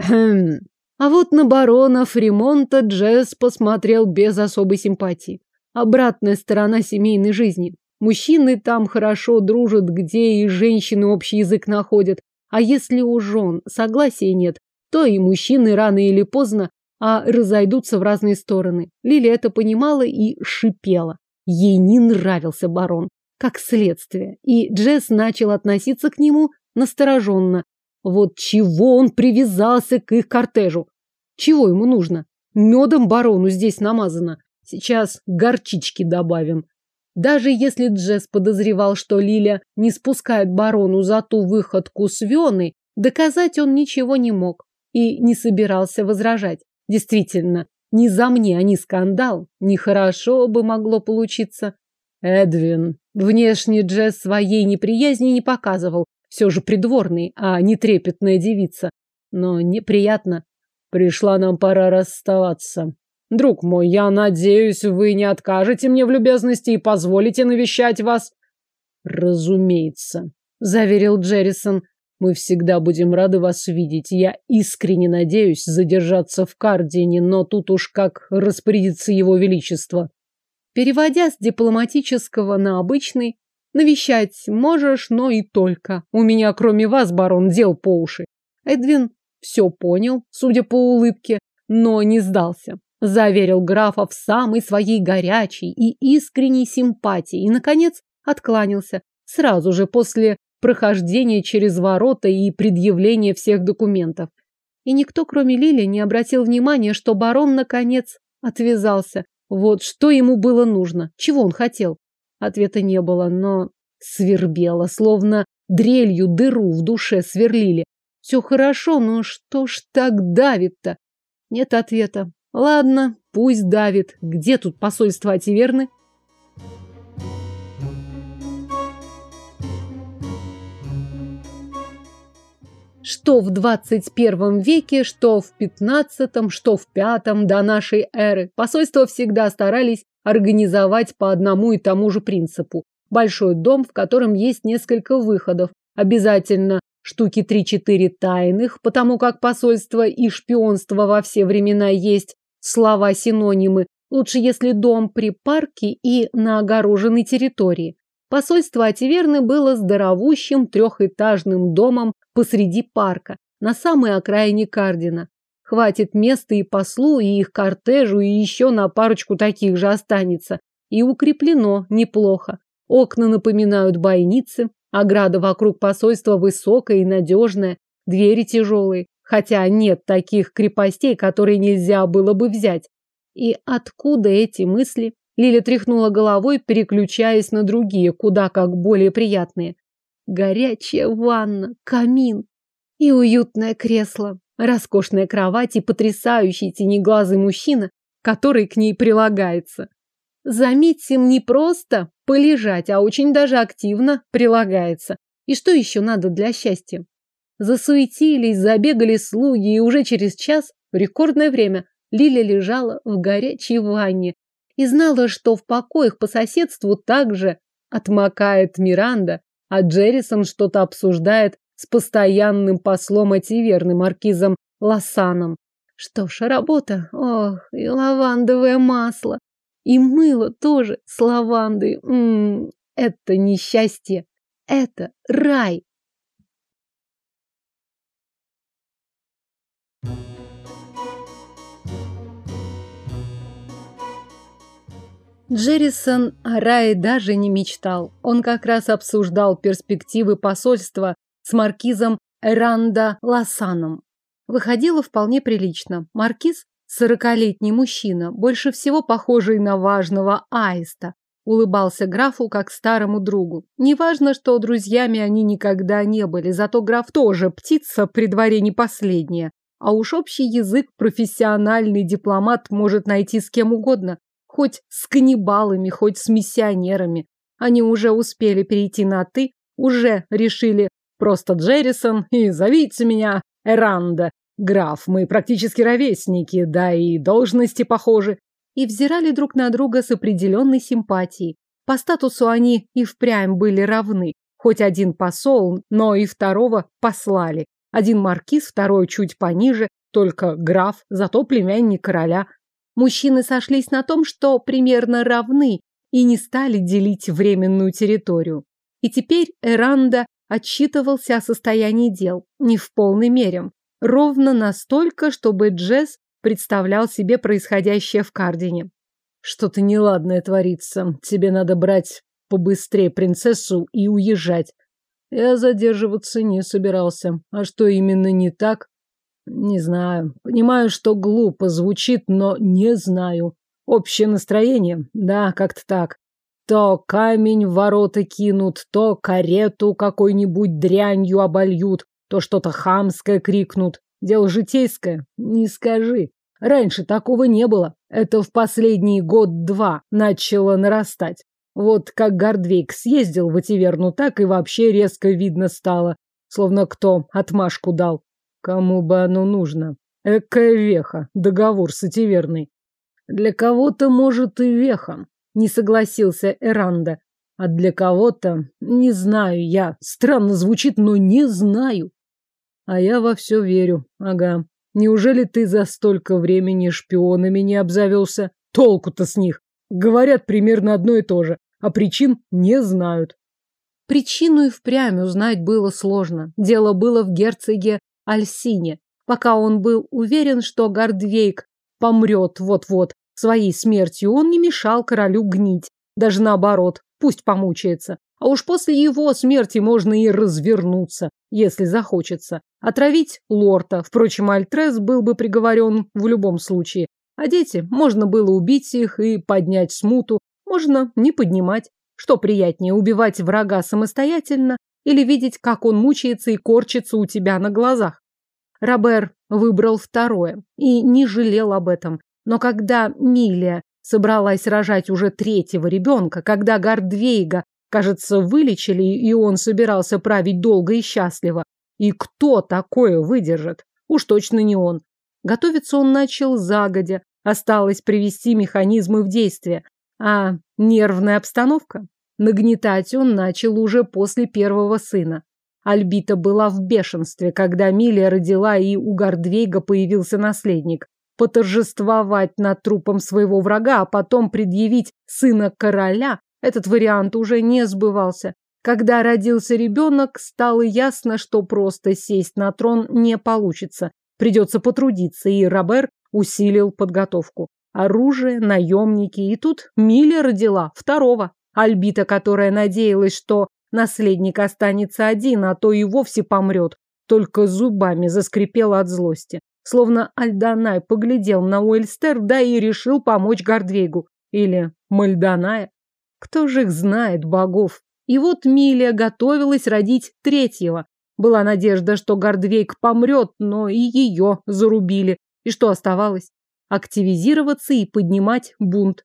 Хм. А вот на барона Фримонта Джесс посмотрел без особой симпатии. Обратная сторона семейной жизни. Мужчины там хорошо дружат, где и женщины общий язык находят. А если у жен согласия нет, то и мужчины рано или поздно а разойдутся в разные стороны. Лили это понимала и шипела. Ей не нравился барон, как следствие, и Джесс начал относиться к нему настороженно. Вот чего он привязался к их кортежу? Чего ему нужно? Медом барону здесь намазано. Сейчас горчички добавим. Даже если Джесс подозревал, что Лиля не спускает барону за ту выходку с Веной, доказать он ничего не мог и не собирался возражать. Действительно, не за мне, а не скандал. Нехорошо бы могло получиться. Эдвин. Внешне Джесс своей неприязни не показывал. Все же придворный, а не трепетная девица. Но неприятно. Пришла нам пора расставаться. Друг мой, я надеюсь, вы не откажете мне в любезности и позволите навещать вас. Разумеется, заверил Джеррисон. Мы всегда будем рады вас видеть. Я искренне надеюсь задержаться в Кардине, но тут уж как распорядится его величество. Переводя с дипломатического на обычный, навещать можешь, но и только. У меня, кроме вас, барон, дел по уши. Эдвин все понял, судя по улыбке, но не сдался. Заверил графа в самой своей горячей и искренней симпатии и, наконец, откланялся. Сразу же после прохождение через ворота и предъявление всех документов. И никто, кроме Лили, не обратил внимания, что барон, наконец, отвязался. Вот что ему было нужно, чего он хотел. Ответа не было, но свербело, словно дрелью дыру в душе сверлили. Все хорошо, но что ж так давит-то? Нет ответа. Ладно, пусть давит. Где тут посольство Ативерны? Что в 21 веке, что в 15, что в 5 до нашей эры. Посольства всегда старались организовать по одному и тому же принципу. Большой дом, в котором есть несколько выходов. Обязательно штуки 3-4 тайных, потому как посольство и шпионство во все времена есть слова-синонимы. Лучше, если дом при парке и на огороженной территории. Посольство Ативерны было здоровущим трехэтажным домом посреди парка, на самой окраине Кардина. Хватит места и послу, и их кортежу, и еще на парочку таких же останется. И укреплено неплохо. Окна напоминают бойницы, ограда вокруг посольства высокая и надежная, двери тяжелые, хотя нет таких крепостей, которые нельзя было бы взять. И откуда эти мысли? Лиля тряхнула головой, переключаясь на другие, куда как более приятные. Горячая ванна, камин и уютное кресло, роскошная кровать и потрясающий тенеглазый мужчина, который к ней прилагается. Заметим, не просто полежать, а очень даже активно прилагается. И что еще надо для счастья? Засуетились, забегали слуги, и уже через час, в рекордное время, Лиля лежала в горячей ванне, и знала, что в покоях по соседству также отмокает Миранда, а Джеррисон что-то обсуждает с постоянным послом Ативерны, маркизом Лосаном. Что ж, работа. Ох, и лавандовое масло. И мыло тоже с лавандой. М -м, это несчастье. Это рай. Джеррисон о рае даже не мечтал. Он как раз обсуждал перспективы посольства с маркизом Эранда Лосаном. Выходило вполне прилично. Маркиз – сорокалетний мужчина, больше всего похожий на важного аиста. Улыбался графу как старому другу. Неважно, что друзьями они никогда не были, зато граф тоже птица при дворе не последняя. А уж общий язык профессиональный дипломат может найти с кем угодно. Хоть с каннибалами, хоть с миссионерами. Они уже успели перейти на «ты», уже решили просто Джеррисон и зовите меня Эранда. Граф, мы практически ровесники, да и должности похожи. И взирали друг на друга с определенной симпатией. По статусу они и впрямь были равны. Хоть один посол, но и второго послали. Один маркиз, второй чуть пониже, только граф, зато племянник короля. Мужчины сошлись на том, что примерно равны, и не стали делить временную территорию. И теперь Эранда отчитывался о состоянии дел, не в полной мере, ровно настолько, чтобы Джесс представлял себе происходящее в Кардине. Что-то неладное творится. Тебе надо брать побыстрее принцессу и уезжать. Я задерживаться не собирался. А что именно не так? Не знаю. Понимаю, что глупо звучит, но не знаю. Общее настроение? Да, как-то так. То камень в ворота кинут, то карету какой-нибудь дрянью обольют, то что-то хамское крикнут. Дело житейское? Не скажи. Раньше такого не было. Это в последний год-два начало нарастать. Вот как Гордвейк съездил в Ативерну, так и вообще резко видно стало. Словно кто отмашку дал. Кому бы оно нужно? Экая веха, договор с Ативерной. Для кого-то, может, и веха, не согласился Эранда. А для кого-то, не знаю я, странно звучит, но не знаю. А я во все верю, ага. Неужели ты за столько времени шпионами не обзавелся? Толку-то с них. Говорят примерно одно и то же, а причин не знают. Причину и впрямь узнать было сложно. Дело было в герцоге Альсине. Пока он был уверен, что Гордвейк помрет вот-вот своей смертью, он не мешал королю гнить. Даже наоборот, пусть помучается. А уж после его смерти можно и развернуться, если захочется. Отравить лорта. Впрочем, Альтрес был бы приговорен в любом случае. А дети, можно было убить их и поднять смуту, можно не поднимать. Что приятнее, убивать врага самостоятельно или видеть, как он мучается и корчится у тебя на глазах? Робер выбрал второе и не жалел об этом. Но когда Милия собралась рожать уже третьего ребенка, когда Гардвейга, кажется, вылечили, и он собирался править долго и счастливо, и кто такое выдержит? Уж точно не он. Готовиться он начал загодя, осталось привести механизмы в действие. А нервная обстановка? Нагнетать он начал уже после первого сына. Альбита была в бешенстве, когда Милия родила и у Гордвейга появился наследник. Поторжествовать над трупом своего врага, а потом предъявить сына короля, этот вариант уже не сбывался. Когда родился ребенок, стало ясно, что просто сесть на трон не получится. Придется потрудиться, и Робер усилил подготовку. Оружие, наемники, и тут Миля родила второго. Альбита, которая надеялась, что наследник останется один, а то и вовсе помрет, только зубами заскрипела от злости. Словно Альданай поглядел на Уэльстер, да и решил помочь Гордвейгу. Или Мальданая. Кто же их знает, богов? И вот Милия готовилась родить третьего. Была надежда, что Гордвейк помрет, но и ее зарубили. И что оставалось? Активизироваться и поднимать бунт.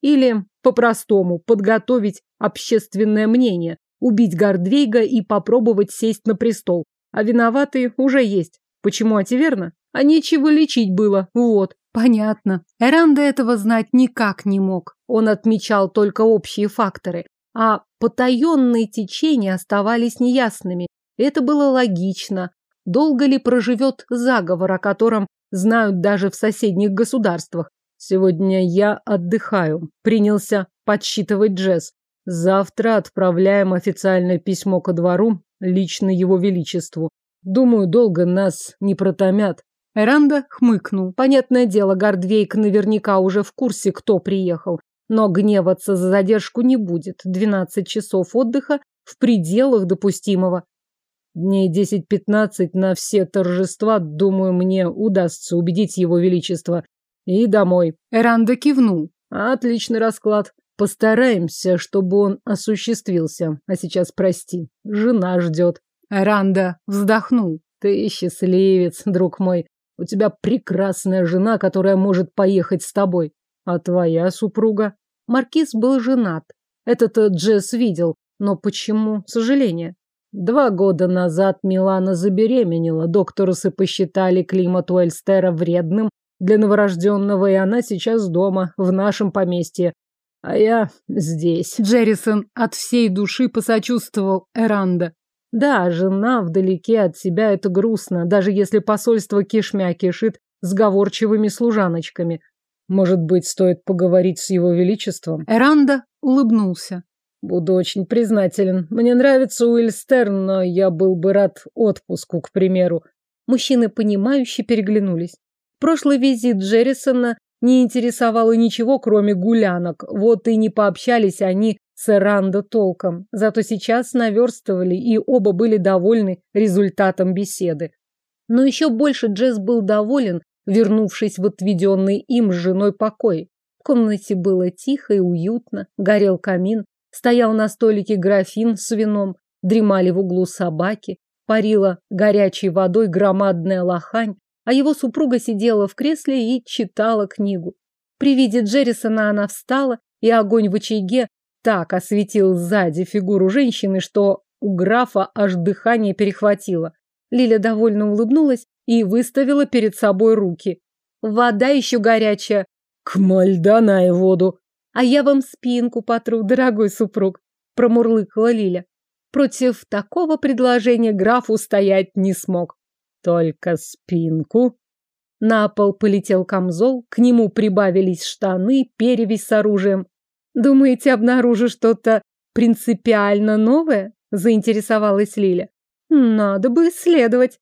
Или, по-простому, подготовить общественное мнение, убить Гордвейга и попробовать сесть на престол. А виноватые уже есть. Почему Ативерна? А нечего лечить было, вот. Понятно. Эранда этого знать никак не мог. Он отмечал только общие факторы а потаенные течения оставались неясными. Это было логично. Долго ли проживет заговор, о котором знают даже в соседних государствах? Сегодня я отдыхаю. Принялся подсчитывать Джесс. Завтра отправляем официальное письмо ко двору, лично его величеству. Думаю, долго нас не протомят. Эранда хмыкнул. Понятное дело, Гордвейк наверняка уже в курсе, кто приехал. Но гневаться за задержку не будет. Двенадцать часов отдыха в пределах допустимого. Дней десять-пятнадцать на все торжества, думаю, мне удастся убедить его величество. И домой. Эранда кивнул. Отличный расклад. Постараемся, чтобы он осуществился. А сейчас прости, жена ждет. Эранда вздохнул. Ты счастливец, друг мой. У тебя прекрасная жена, которая может поехать с тобой. А твоя супруга? Маркиз был женат. Этот Джесс видел. Но почему сожаление? Два года назад Милана забеременела. Докторусы посчитали климат Уэльстера вредным для новорожденного, и она сейчас дома, в нашем поместье. А я здесь. Джеррисон от всей души посочувствовал Эранда. Да, жена вдалеке от себя – это грустно, даже если посольство кишмя кишит сговорчивыми служаночками. Может быть, стоит поговорить с его величеством? Эранда улыбнулся. Буду очень признателен. Мне нравится Уильстерн, но я был бы рад отпуску, к примеру. Мужчины, понимающе переглянулись. Прошлый визит Джеррисона не интересовало ничего, кроме гулянок. Вот и не пообщались они с Эрандо толком. Зато сейчас наверстывали, и оба были довольны результатом беседы. Но еще больше Джесс был доволен, вернувшись в отведенный им с женой покой. В комнате было тихо и уютно, горел камин, стоял на столике графин с вином, дремали в углу собаки, парила горячей водой громадная лохань, а его супруга сидела в кресле и читала книгу. При виде Джеррисона она встала, и огонь в очаге так осветил сзади фигуру женщины, что у графа аж дыхание перехватило. Лиля довольно улыбнулась и выставила перед собой руки. Вода еще горячая. К мальдана и воду. А я вам спинку потру, дорогой супруг, промурлыкала Лиля. Против такого предложения граф устоять не смог. Только спинку. На пол полетел камзол, к нему прибавились штаны, перевязь с оружием. Думаете, обнаружу что-то принципиально новое? Заинтересовалась Лиля. Надо бы исследовать.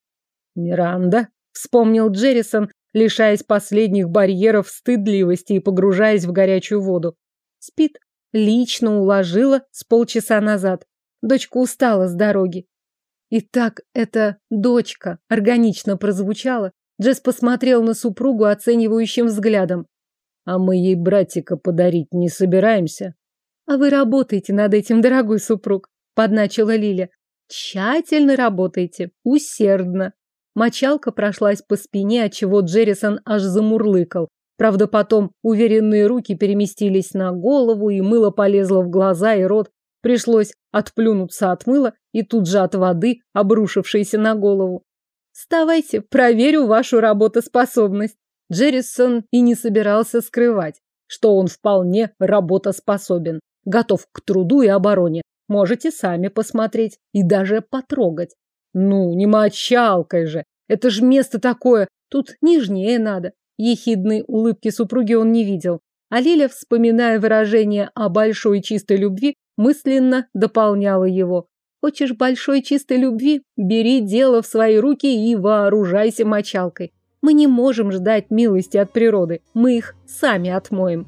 Миранда, вспомнил Джеррисон, лишаясь последних барьеров стыдливости и погружаясь в горячую воду. Спит. Лично уложила с полчаса назад. Дочка устала с дороги. Итак, это дочка органично прозвучала. Джесс посмотрел на супругу оценивающим взглядом. А мы ей братика подарить не собираемся. А вы работаете над этим, дорогой супруг, подначила Лиля. Тщательно работайте, усердно. Мочалка прошлась по спине, отчего Джеррисон аж замурлыкал. Правда, потом уверенные руки переместились на голову, и мыло полезло в глаза и рот. Пришлось отплюнуться от мыла и тут же от воды, обрушившейся на голову. «Вставайте, проверю вашу работоспособность». Джеррисон и не собирался скрывать, что он вполне работоспособен, готов к труду и обороне, Можете сами посмотреть и даже потрогать. Ну, не мочалкой же. Это ж место такое. Тут нежнее надо. Ехидной улыбки супруги он не видел. А Лиля, вспоминая выражение о большой чистой любви, мысленно дополняла его. Хочешь большой чистой любви? Бери дело в свои руки и вооружайся мочалкой. Мы не можем ждать милости от природы. Мы их сами отмоем.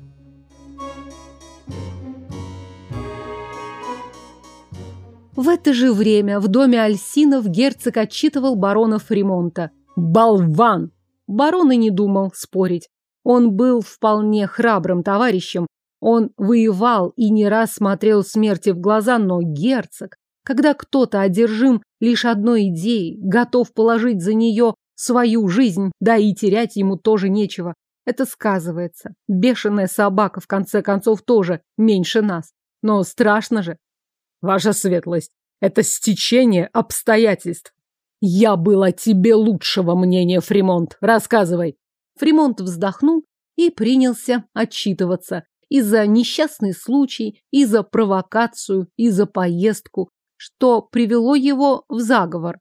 В это же время в доме Альсинов герцог отчитывал барона Фримонта. Болван! Барон и не думал спорить. Он был вполне храбрым товарищем. Он воевал и не раз смотрел смерти в глаза, но герцог, когда кто-то одержим лишь одной идеей, готов положить за нее свою жизнь, да и терять ему тоже нечего. Это сказывается. Бешеная собака, в конце концов, тоже меньше нас. Но страшно же. Ваша светлость, это стечение обстоятельств. Я был о тебе лучшего мнения, Фримонт. Рассказывай. Фримонт вздохнул и принялся отчитываться. И за несчастный случай, и за провокацию, и за поездку, что привело его в заговор.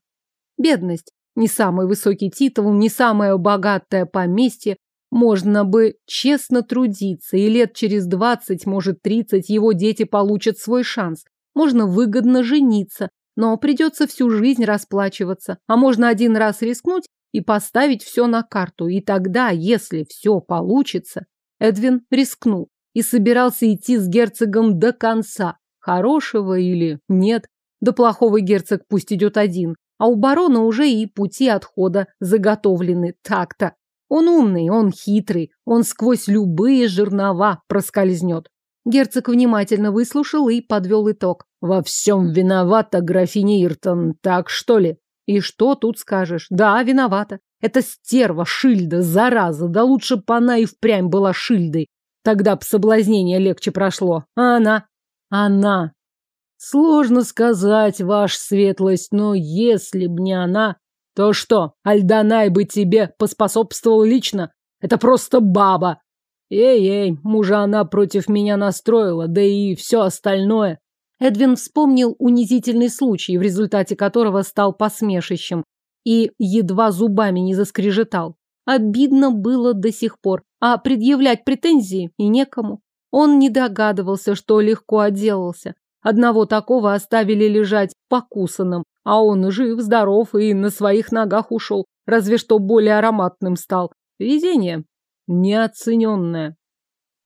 Бедность. Не самый высокий титул, не самое богатое поместье. Можно бы честно трудиться, и лет через двадцать, может тридцать, его дети получат свой шанс можно выгодно жениться, но придется всю жизнь расплачиваться, а можно один раз рискнуть и поставить все на карту. И тогда, если все получится, Эдвин рискнул и собирался идти с герцогом до конца. Хорошего или нет, до плохого герцог пусть идет один, а у барона уже и пути отхода заготовлены так-то. Он умный, он хитрый, он сквозь любые жернова проскользнет. Герцог внимательно выслушал и подвел итог. Во всем виновата графиня Иртон, так что ли? И что тут скажешь? Да, виновата. Это стерва, Шильда, зараза. Да лучше б она и впрямь была Шильдой. Тогда б соблазнение легче прошло. А она? Она Сложно сказать, ваша светлость, но если б не она, то что, Альданай бы тебе поспособствовал лично? Это просто баба. Эй-эй, мужа она против меня настроила, да и все остальное. Эдвин вспомнил унизительный случай, в результате которого стал посмешищем, и едва зубами не заскрежетал. Обидно было до сих пор, а предъявлять претензии и некому. Он не догадывался, что легко отделался. Одного такого оставили лежать покусанным, а он жив, здоров и на своих ногах ушел, разве что более ароматным стал. Везение неоцененное.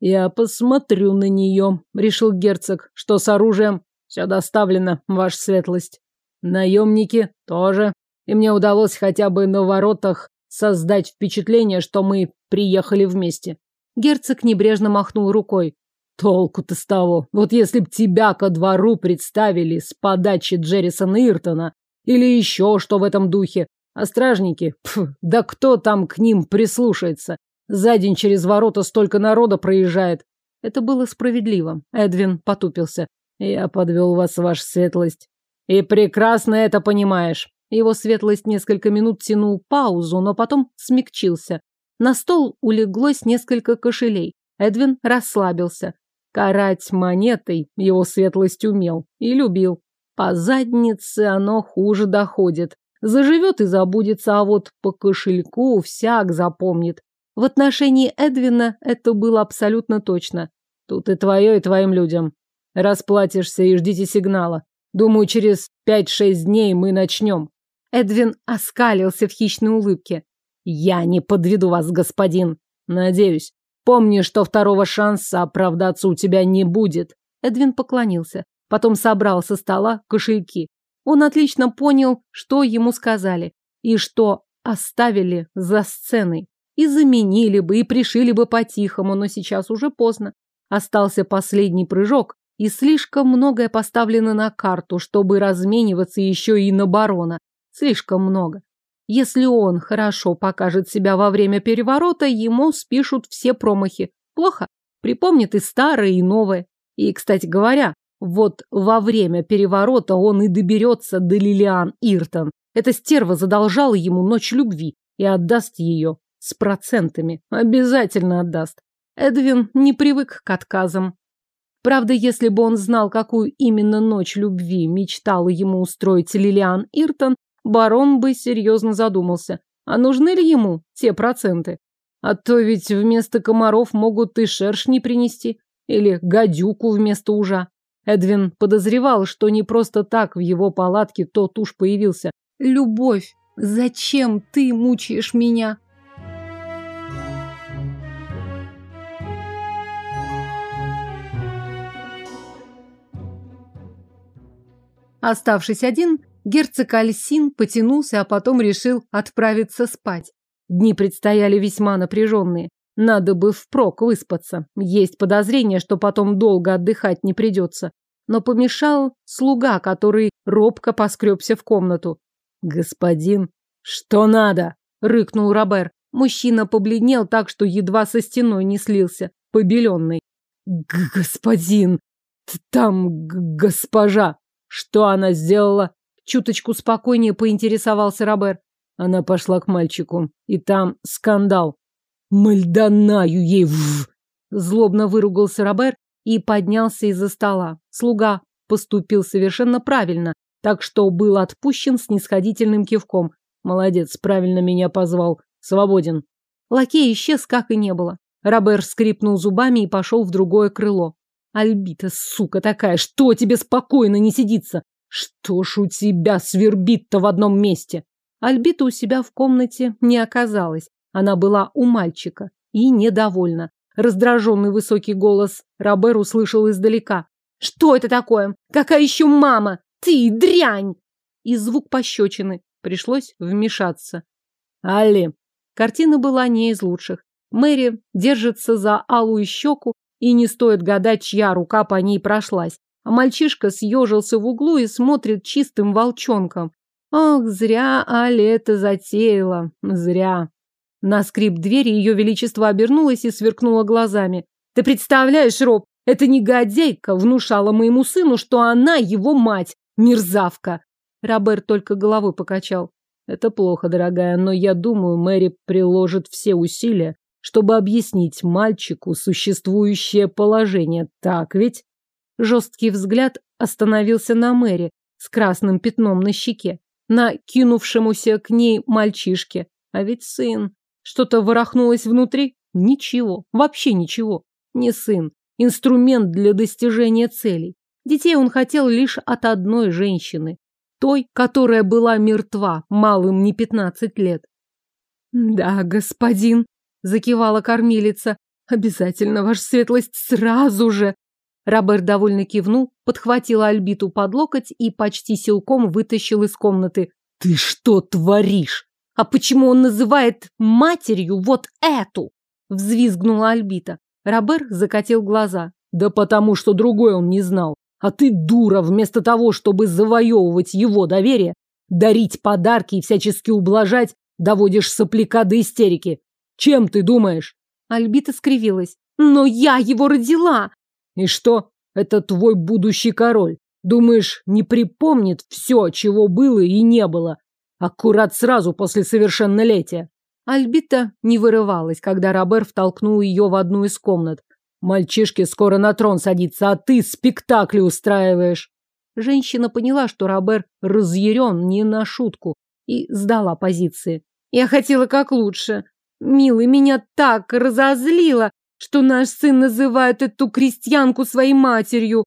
Я посмотрю на нее, решил герцог, что с оружием все доставлено, ваша светлость. Наемники тоже. И мне удалось хотя бы на воротах создать впечатление, что мы приехали вместе. Герцог небрежно махнул рукой. Толку-то с того. Вот если б тебя ко двору представили с подачи Джеррисона Иртона или еще что в этом духе, а стражники, пф, да кто там к ним прислушается? За день через ворота столько народа проезжает. Это было справедливо. Эдвин потупился. Я подвел вас, ваша светлость. И прекрасно это понимаешь. Его светлость несколько минут тянул паузу, но потом смягчился. На стол улеглось несколько кошелей. Эдвин расслабился. Карать монетой его светлость умел и любил. По заднице оно хуже доходит. Заживет и забудется, а вот по кошельку всяк запомнит. В отношении Эдвина это было абсолютно точно. Тут и твое, и твоим людям. Расплатишься и ждите сигнала. Думаю, через пять-шесть дней мы начнем. Эдвин оскалился в хищной улыбке. Я не подведу вас, господин. Надеюсь. Помни, что второго шанса оправдаться у тебя не будет. Эдвин поклонился. Потом собрал со стола кошельки. Он отлично понял, что ему сказали и что оставили за сценой. И заменили бы, и пришили бы по-тихому, но сейчас уже поздно. Остался последний прыжок, и слишком многое поставлено на карту, чтобы размениваться еще и на барона. Слишком много. Если он хорошо покажет себя во время переворота, ему спишут все промахи. Плохо. Припомнит и старое, и новое. И, кстати говоря, вот во время переворота он и доберется до Лилиан Иртон. Эта стерва задолжала ему ночь любви и отдаст ее с процентами. Обязательно отдаст. Эдвин не привык к отказам. Правда, если бы он знал, какую именно ночь любви мечтала ему устроить Лилиан Иртон, барон бы серьезно задумался, а нужны ли ему те проценты? А то ведь вместо комаров могут и шершни принести, или гадюку вместо ужа. Эдвин подозревал, что не просто так в его палатке тот уж появился. «Любовь, зачем ты мучаешь меня?» Оставшись один, Герцог Альсин потянулся, а потом решил отправиться спать. Дни предстояли весьма напряженные. Надо бы впрок выспаться. Есть подозрение, что потом долго отдыхать не придется. Но помешал слуга, который робко поскребся в комнату. «Господин, что надо?» — рыкнул Робер. Мужчина побледнел так, что едва со стеной не слился, побеленный. «Господин, там госпожа, что она сделала?» Чуточку спокойнее поинтересовался Робер. Она пошла к мальчику, и там скандал. Мальдонаю ей в... Злобно выругался Робер и поднялся из-за стола. Слуга поступил совершенно правильно, так что был отпущен с нисходительным кивком. Молодец, правильно меня позвал. Свободен. Лакей исчез, как и не было. Робер скрипнул зубами и пошел в другое крыло. Альбита, сука такая, что тебе спокойно не сидится? Что ж у тебя свербит-то в одном месте? Альбита у себя в комнате не оказалась. Она была у мальчика и недовольна. Раздраженный высокий голос Робер услышал издалека. «Что это такое? Какая еще мама? Ты дрянь!» И звук пощечины. Пришлось вмешаться. «Алли!» Картина была не из лучших. Мэри держится за алую щеку, и не стоит гадать, чья рука по ней прошлась. А мальчишка съежился в углу и смотрит чистым волчонком. Ох, зря Али это затеяла. Зря. На скрип двери ее величество обернулось и сверкнуло глазами. Ты представляешь, Роб, Эта негодяйка внушала моему сыну, что она его мать, мерзавка. Роберт только головой покачал. Это плохо, дорогая, но я думаю, Мэри приложит все усилия, чтобы объяснить мальчику существующее положение. Так ведь? Жесткий взгляд остановился на Мэри с красным пятном на щеке, на кинувшемуся к ней мальчишке. А ведь сын. Что-то ворохнулось внутри? Ничего, вообще ничего. Не сын. Инструмент для достижения целей. Детей он хотел лишь от одной женщины той, которая была мертва, малым не пятнадцать лет. Да, господин, закивала кормилица. Обязательно, ваша светлость, сразу же. Роберт довольно кивнул, подхватил Альбиту под локоть и почти силком вытащил из комнаты. Ты что творишь? А почему он называет матерью вот эту? Взвизгнула Альбита. Робер закатил глаза. Да потому что другой он не знал. А ты, дура, вместо того, чтобы завоевывать его доверие, дарить подарки и всячески ублажать, доводишь сопляка до истерики. Чем ты думаешь? Альбита скривилась. Но я его родила. И что? Это твой будущий король. Думаешь, не припомнит все, чего было и не было? Аккурат сразу после совершеннолетия. Альбита не вырывалась, когда Робер втолкнул ее в одну из комнат. Мальчишки скоро на трон садится, а ты спектакли устраиваешь. Женщина поняла, что Робер разъярен не на шутку, и сдала позиции. Я хотела как лучше. Милый, меня так разозлило, что наш сын называет эту крестьянку своей матерью.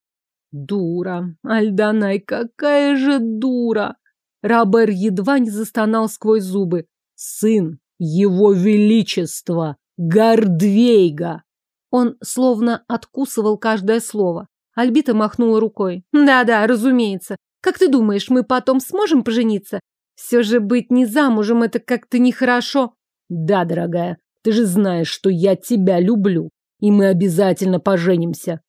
Дура, Альданай, какая же дура! Робер едва не застонал сквозь зубы. Сын его величества, Гордвейга! Он словно откусывал каждое слово. Альбита махнула рукой. Да-да, разумеется. Как ты думаешь, мы потом сможем пожениться? Все же быть не замужем это как-то нехорошо. Да, дорогая, ты же знаешь, что я тебя люблю, и мы обязательно поженимся.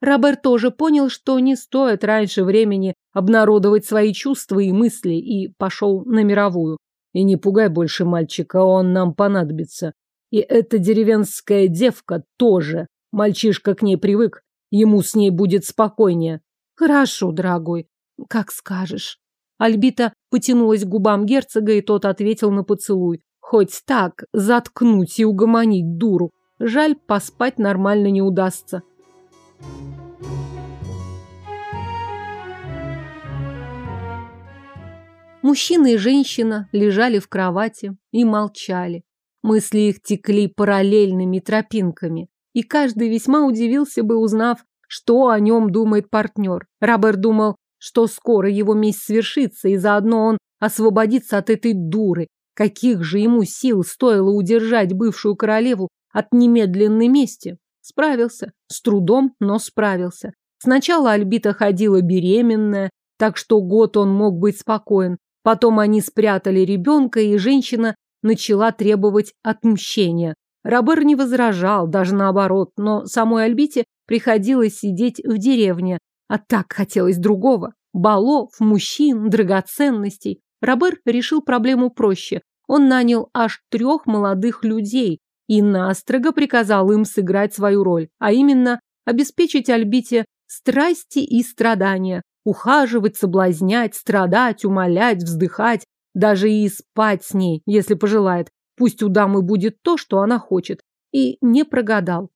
Роберт тоже понял, что не стоит раньше времени обнародовать свои чувства и мысли, и пошел на мировую. И не пугай больше мальчика, он нам понадобится. И эта деревенская девка тоже. Мальчишка к ней привык, ему с ней будет спокойнее. Хорошо, дорогой, как скажешь. Альбита потянулась к губам герцога, и тот ответил на поцелуй. Хоть так заткнуть и угомонить дуру. Жаль, поспать нормально не удастся. Мужчина и женщина лежали в кровати и молчали. Мысли их текли параллельными тропинками, и каждый весьма удивился бы, узнав, что о нем думает партнер. Роберт думал, что скоро его месть свершится, и заодно он освободится от этой дуры. Каких же ему сил стоило удержать бывшую королеву от немедленной мести? Справился. С трудом, но справился. Сначала Альбита ходила беременная, так что год он мог быть спокоен. Потом они спрятали ребенка, и женщина начала требовать отмщения. Робер не возражал, даже наоборот, но самой Альбите приходилось сидеть в деревне, а так хотелось другого. Балов, мужчин, драгоценностей. Робер решил проблему проще. Он нанял аж трех молодых людей и настрого приказал им сыграть свою роль, а именно обеспечить Альбите страсти и страдания, ухаживать, соблазнять, страдать, умолять, вздыхать, даже и спать с ней, если пожелает. Пусть у дамы будет то, что она хочет. И не прогадал.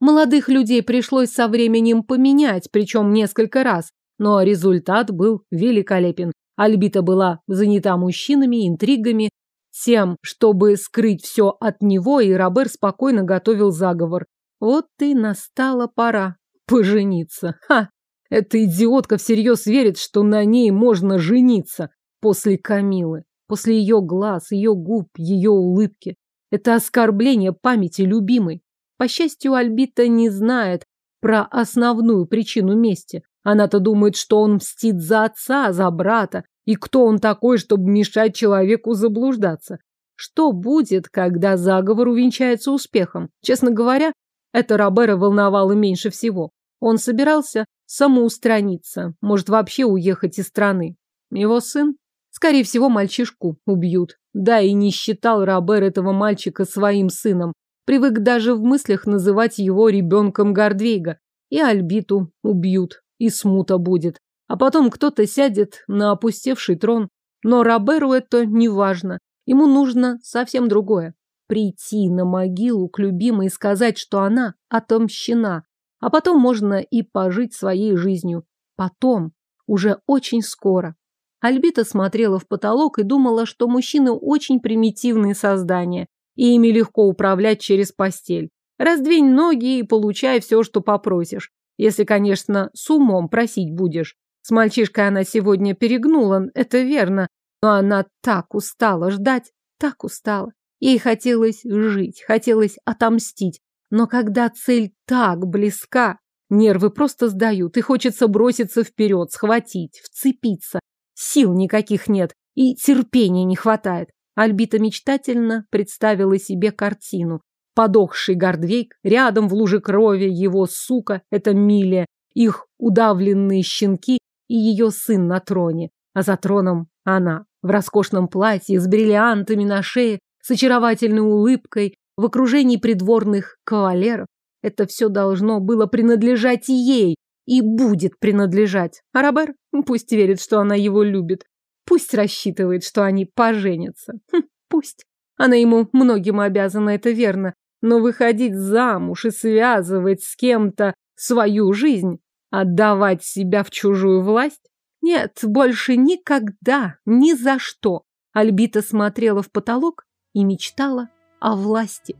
Молодых людей пришлось со временем поменять, причем несколько раз. Но результат был великолепен. Альбита была занята мужчинами, интригами, тем, чтобы скрыть все от него, и Робер спокойно готовил заговор. Вот и настала пора пожениться. Ха! Эта идиотка всерьез верит, что на ней можно жениться после Камилы, после ее глаз, ее губ, ее улыбки. Это оскорбление памяти любимой. По счастью, Альбита не знает про основную причину мести. Она-то думает, что он мстит за отца, за брата. И кто он такой, чтобы мешать человеку заблуждаться? Что будет, когда заговор увенчается успехом? Честно говоря, это Робера волновало меньше всего. Он собирался самоустраниться, может вообще уехать из страны. Его сын Скорее всего, мальчишку убьют. Да, и не считал Робер этого мальчика своим сыном. Привык даже в мыслях называть его ребенком Гордвейга. И Альбиту убьют, и смута будет. А потом кто-то сядет на опустевший трон. Но Роберу это не важно. Ему нужно совсем другое. Прийти на могилу к любимой и сказать, что она отомщена. А потом можно и пожить своей жизнью. Потом. Уже очень скоро. Альбита смотрела в потолок и думала, что мужчины очень примитивные создания, и ими легко управлять через постель. Раздвинь ноги и получай все, что попросишь. Если, конечно, с умом просить будешь. С мальчишкой она сегодня перегнула, это верно, но она так устала ждать, так устала. Ей хотелось жить, хотелось отомстить. Но когда цель так близка, нервы просто сдают, и хочется броситься вперед, схватить, вцепиться. Сил никаких нет, и терпения не хватает. Альбита мечтательно представила себе картину. Подохший Гордвейк, рядом в луже крови его сука, это Милия, их удавленные щенки и ее сын на троне. А за троном она, в роскошном платье, с бриллиантами на шее, с очаровательной улыбкой, в окружении придворных кавалеров. Это все должно было принадлежать ей и будет принадлежать. А Робер пусть верит, что она его любит. Пусть рассчитывает, что они поженятся. Хм, пусть. Она ему многим обязана, это верно. Но выходить замуж и связывать с кем-то свою жизнь, отдавать себя в чужую власть? Нет, больше никогда, ни за что. Альбита смотрела в потолок и мечтала о власти.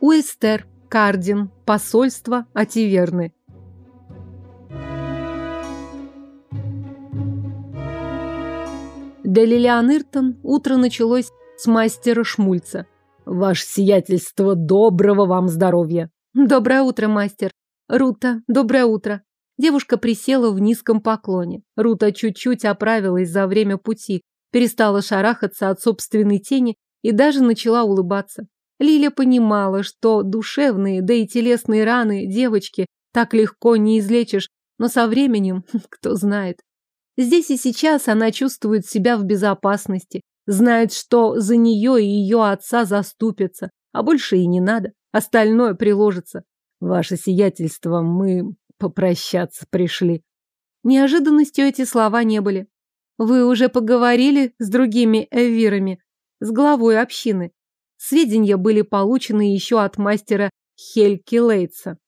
Уэстер, Кардин, посольство Ативерны. Для Лилиан Иртон утро началось с мастера Шмульца. «Ваше сиятельство, доброго вам здоровья!» «Доброе утро, мастер!» «Рута, доброе утро!» Девушка присела в низком поклоне. Рута чуть-чуть оправилась за время пути, перестала шарахаться от собственной тени и даже начала улыбаться. Лиля понимала, что душевные, да и телесные раны девочки так легко не излечишь, но со временем, [LAUGHS] кто знает. Здесь и сейчас она чувствует себя в безопасности, знает, что за нее и ее отца заступятся, а больше и не надо, остальное приложится. Ваше сиятельство, мы попрощаться пришли. Неожиданностью эти слова не были. Вы уже поговорили с другими эвирами, с главой общины. Сведения были получены еще от мастера Хельки Лейтса.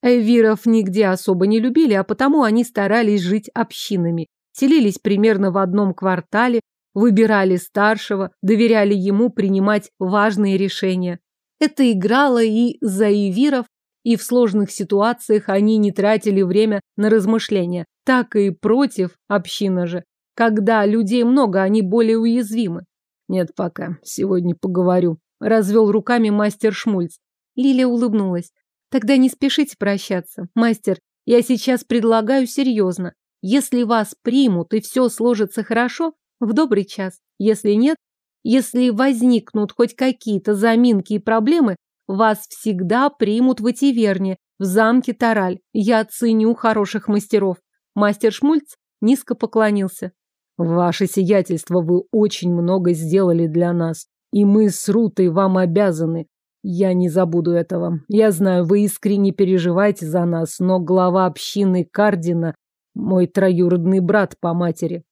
Эвиров нигде особо не любили, а потому они старались жить общинами, селились примерно в одном квартале, выбирали старшего, доверяли ему принимать важные решения. Это играло и за эвиров, и в сложных ситуациях они не тратили время на размышления, так и против община же. Когда людей много, они более уязвимы. Нет пока, сегодня поговорю. Развел руками мастер Шмульц. Лилия улыбнулась. Тогда не спешите прощаться. Мастер, я сейчас предлагаю серьезно. Если вас примут и все сложится хорошо, в добрый час. Если нет, если возникнут хоть какие-то заминки и проблемы, вас всегда примут в Этиверне, в замке Тараль. Я ценю хороших мастеров. Мастер Шмульц низко поклонился. Ваше сиятельство, вы очень много сделали для нас. И мы с Рутой вам обязаны. Я не забуду этого. Я знаю, вы искренне переживаете за нас, но глава общины Кардина – мой троюродный брат по матери.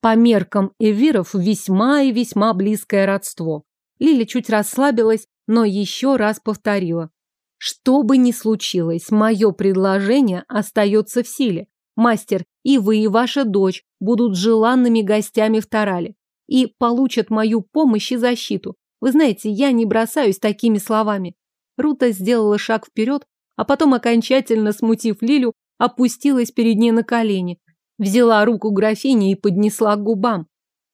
По меркам эвиров весьма и весьма близкое родство. Лиля чуть расслабилась, но еще раз повторила. Что бы ни случилось, мое предложение остается в силе. Мастер, и вы, и ваша дочь будут желанными гостями в Тарале и получат мою помощь и защиту. Вы знаете, я не бросаюсь такими словами. Рута сделала шаг вперед, а потом, окончательно смутив Лилю, опустилась перед ней на колени, взяла руку графини и поднесла к губам.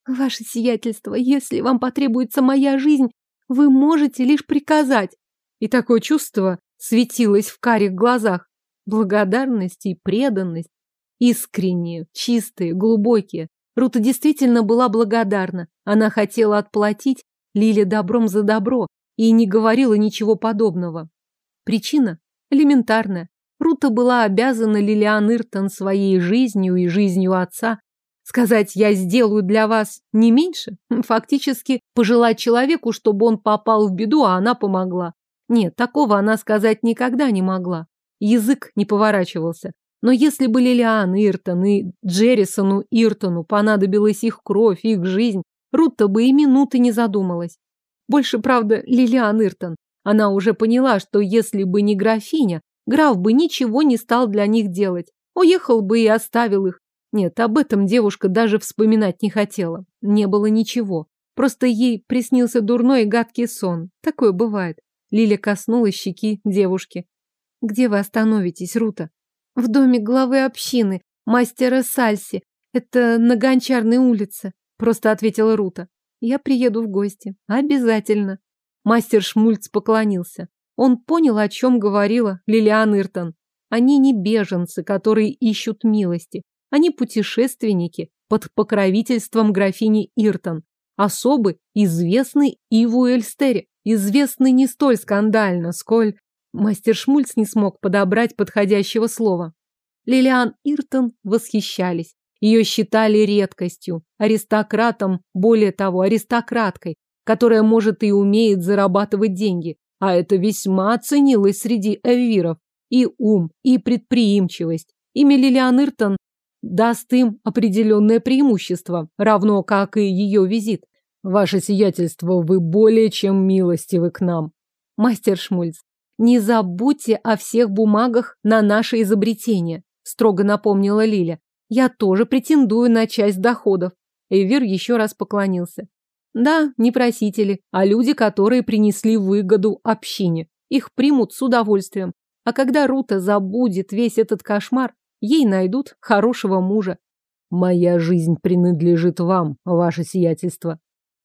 Ваше сиятельство, если вам потребуется моя жизнь, вы можете лишь приказать. И такое чувство светилось в карих глазах. Благодарность и преданность. Искренние, чистые, глубокие. Рута действительно была благодарна. Она хотела отплатить Лиле добром за добро и не говорила ничего подобного. Причина элементарная. Рута была обязана Лилиан Иртон своей жизнью и жизнью отца. Сказать «я сделаю для вас» не меньше? [LAUGHS] Фактически пожелать человеку, чтобы он попал в беду, а она помогла. Нет, такого она сказать никогда не могла. Язык не поворачивался. Но если бы Лилиан Иртон и Джеррисону Иртону понадобилась их кровь, их жизнь, Рутта бы и минуты не задумалась. Больше, правда, Лилиан Иртон. Она уже поняла, что если бы не графиня, граф бы ничего не стал для них делать. Уехал бы и оставил их. Нет, об этом девушка даже вспоминать не хотела. Не было ничего. Просто ей приснился дурной и гадкий сон. Такое бывает. Лиля коснулась щеки девушки. «Где вы остановитесь, Рута?» «В доме главы общины, мастера Сальси. Это на Гончарной улице», — просто ответила Рута. «Я приеду в гости. Обязательно». Мастер Шмульц поклонился. Он понял, о чем говорила Лилиан Иртон. Они не беженцы, которые ищут милости. Они путешественники под покровительством графини Иртон. Особы, известны и в Уэльстере. Известны не столь скандально, сколь... Мастер Шмульц не смог подобрать подходящего слова. Лилиан Иртон восхищались. Ее считали редкостью, аристократом, более того, аристократкой, которая может и умеет зарабатывать деньги. А это весьма ценилось среди эвиров. И ум, и предприимчивость. Имя Лилиан Иртон даст им определенное преимущество, равно как и ее визит. Ваше сиятельство, вы более чем милостивы к нам. Мастер Шмульц, не забудьте о всех бумагах на наше изобретение, строго напомнила Лиля. Я тоже претендую на часть доходов. Эвир еще раз поклонился. Да, не просители, а люди, которые принесли выгоду общине. Их примут с удовольствием. А когда Рута забудет весь этот кошмар, ей найдут хорошего мужа. Моя жизнь принадлежит вам, ваше сиятельство.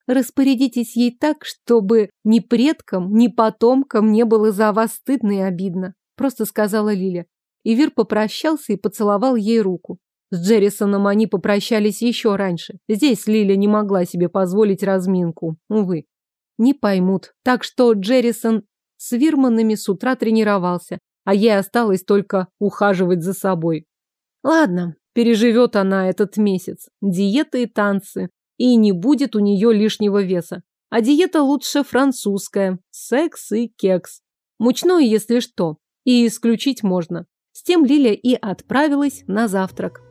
Распорядитесь ей так, чтобы ни предкам, ни потомкам не было за вас стыдно и обидно, просто сказала Лиля. Ивир попрощался и поцеловал ей руку. С Джеррисоном они попрощались еще раньше. Здесь Лиля не могла себе позволить разминку. Увы. Не поймут. Так что Джеррисон с Вирманами с утра тренировался, а ей осталось только ухаживать за собой. Ладно, переживет она этот месяц. Диеты и танцы. И не будет у нее лишнего веса. А диета лучше французская. Секс и кекс. Мучное, если что. И исключить можно. С тем Лиля и отправилась на завтрак.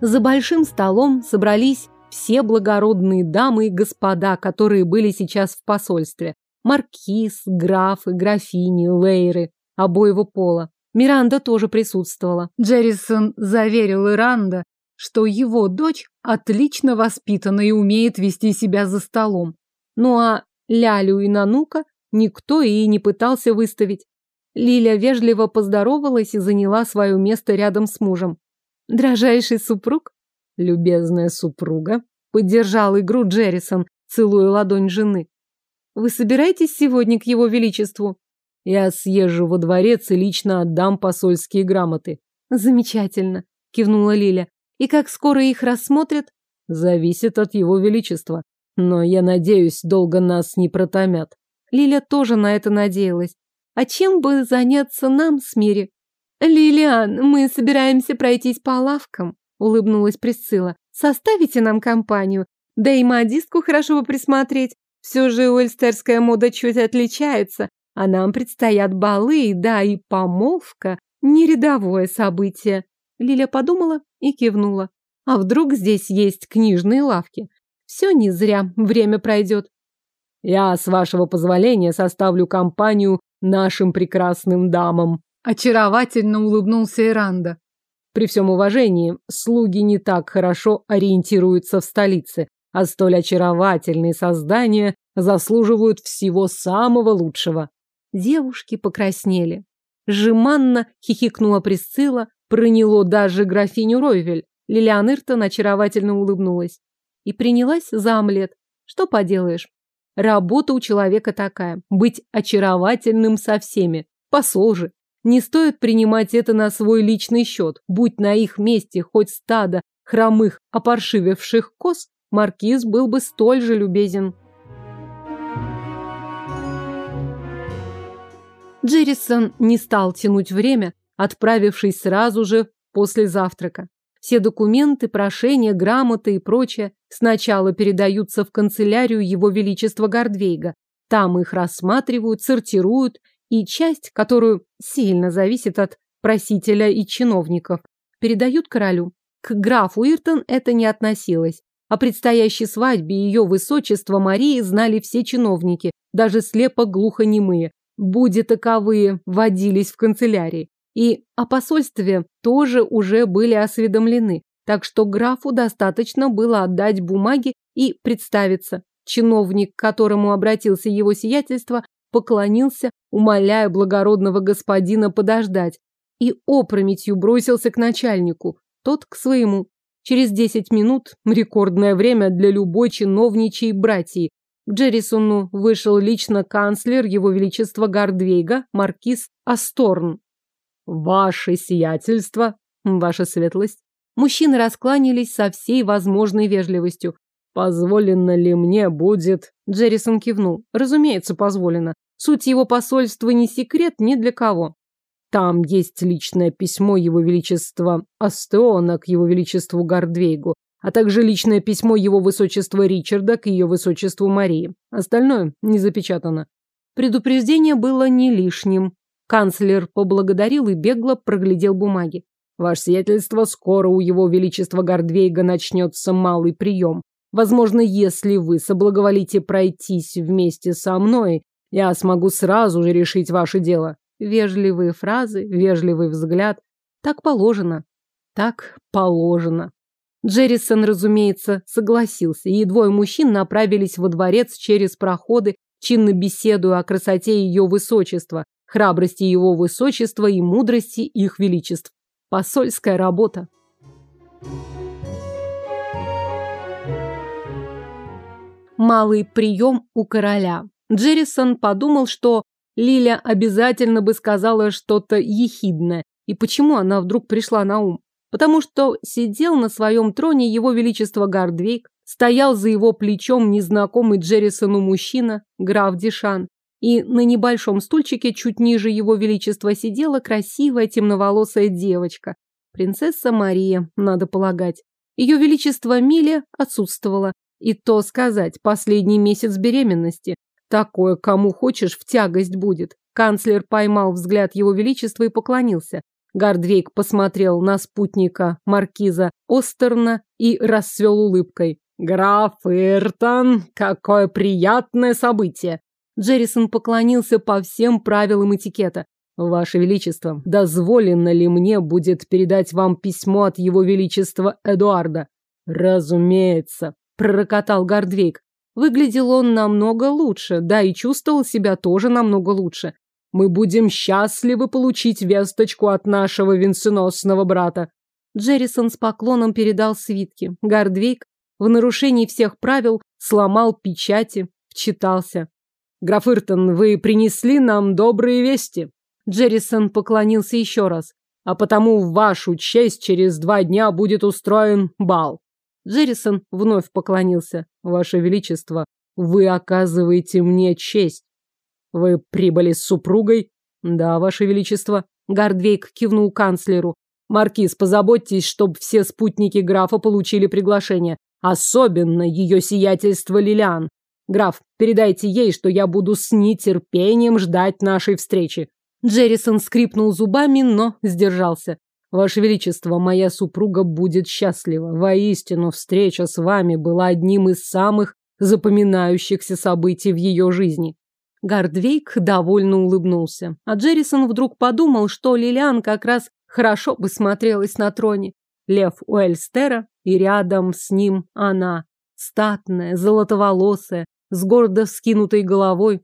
За большим столом собрались все благородные дамы и господа, которые были сейчас в посольстве. Маркиз, графы, графини, лейры обоего пола. Миранда тоже присутствовала. Джеррисон заверил Иранда, что его дочь отлично воспитана и умеет вести себя за столом. Ну а Лялю и Нанука никто и не пытался выставить. Лиля вежливо поздоровалась и заняла свое место рядом с мужем. Дрожайший супруг? Любезная супруга. Поддержал игру Джеррисон, целуя ладонь жены. Вы собираетесь сегодня к его величеству? Я съезжу во дворец и лично отдам посольские грамоты. Замечательно, кивнула Лиля. И как скоро их рассмотрят? Зависит от его величества. Но я надеюсь, долго нас не протомят. Лиля тоже на это надеялась. А чем бы заняться нам с Мири? «Лилиан, мы собираемся пройтись по лавкам», — улыбнулась Присцилла. «Составите нам компанию. Да и модистку хорошо бы присмотреть. Все же уэльстерская мода чуть отличается, а нам предстоят балы, да и помолвка — не рядовое событие». Лиля подумала и кивнула. «А вдруг здесь есть книжные лавки? Все не зря, время пройдет». «Я, с вашего позволения, составлю компанию нашим прекрасным дамам», Очаровательно улыбнулся Иранда. При всем уважении, слуги не так хорошо ориентируются в столице, а столь очаровательные создания заслуживают всего самого лучшего. Девушки покраснели. Жеманно хихикнула Присцилла, проняло даже графиню Ройвель. Лилиан Иртон очаровательно улыбнулась. И принялась за омлет. Что поделаешь? Работа у человека такая. Быть очаровательным со всеми. Посол же. Не стоит принимать это на свой личный счет. Будь на их месте хоть стадо хромых, опоршивевших коз, маркиз был бы столь же любезен. Джеррисон не стал тянуть время, отправившись сразу же после завтрака. Все документы, прошения, грамоты и прочее сначала передаются в канцелярию Его Величества Гордвейга. Там их рассматривают, сортируют, и часть, которую сильно зависит от просителя и чиновников, передают королю. К графу Иртон это не относилось. О предстоящей свадьбе ее высочества Марии знали все чиновники, даже слепо-глухонемые. Будь таковые водились в канцелярии. И о посольстве тоже уже были осведомлены, так что графу достаточно было отдать бумаги и представиться. Чиновник, к которому обратился его сиятельство, поклонился, умоляя благородного господина подождать, и опрометью бросился к начальнику, тот к своему. Через десять минут, рекордное время для любой чиновничьей братьи, к Джеррисону вышел лично канцлер Его Величества Гардвейга, маркиз Асторн. «Ваше сиятельство, ваша светлость». Мужчины раскланялись со всей возможной вежливостью. «Позволено ли мне будет...» Джеррисон кивнул. «Разумеется, позволено. Суть его посольства не секрет ни для кого. Там есть личное письмо Его Величества Астеона к Его Величеству Гардвейгу, а также личное письмо Его Высочества Ричарда к Ее Высочеству Марии. Остальное не запечатано. Предупреждение было не лишним. Канцлер поблагодарил и бегло проглядел бумаги. Ваше сиятельство, скоро у Его Величества Гардвейга начнется малый прием. Возможно, если вы соблаговолите пройтись вместе со мной, я смогу сразу же решить ваше дело. Вежливые фразы, вежливый взгляд. Так положено. Так положено. Джеррисон, разумеется, согласился, и двое мужчин направились во дворец через проходы, чинно беседуя о красоте ее высочества, храбрости его высочества и мудрости их величеств. Посольская работа. Малый прием у короля. Джеррисон подумал, что Лиля обязательно бы сказала что-то ехидное. И почему она вдруг пришла на ум? Потому что сидел на своем троне его величество Гардвейк, стоял за его плечом незнакомый Джеррисону мужчина, граф Дишан, и на небольшом стульчике чуть ниже его величества сидела красивая темноволосая девочка, принцесса Мария, надо полагать. Ее величество Миле отсутствовало, и то сказать, последний месяц беременности. Такое, кому хочешь, в тягость будет. Канцлер поймал взгляд его величества и поклонился. Гардвейк посмотрел на спутника маркиза Остерна и расцвел улыбкой. «Граф Иртон, какое приятное событие!» Джеррисон поклонился по всем правилам этикета. «Ваше Величество, дозволено ли мне будет передать вам письмо от Его Величества Эдуарда?» «Разумеется», — пророкотал Гардвейк. Выглядел он намного лучше, да и чувствовал себя тоже намного лучше. Мы будем счастливы получить весточку от нашего венценосного брата. Джеррисон с поклоном передал свитки. Гардвейк в нарушении всех правил сломал печати, вчитался. Граф Иртон, вы принесли нам добрые вести. Джеррисон поклонился еще раз. А потому в вашу честь через два дня будет устроен бал. Джеррисон вновь поклонился. Ваше Величество, вы оказываете мне честь. Вы прибыли с супругой? Да, Ваше Величество. Гардвейк кивнул канцлеру. Маркиз, позаботьтесь, чтобы все спутники графа получили приглашение. Особенно ее сиятельство Лилиан. Граф, передайте ей, что я буду с нетерпением ждать нашей встречи. Джеррисон скрипнул зубами, но сдержался. Ваше Величество, моя супруга будет счастлива. Воистину, встреча с вами была одним из самых запоминающихся событий в ее жизни. Гардвейк довольно улыбнулся. А Джеррисон вдруг подумал, что Лилиан как раз хорошо бы смотрелась на троне. Лев Уэльстера, и рядом с ним она. Статная, золотоволосая, с гордо вскинутой головой.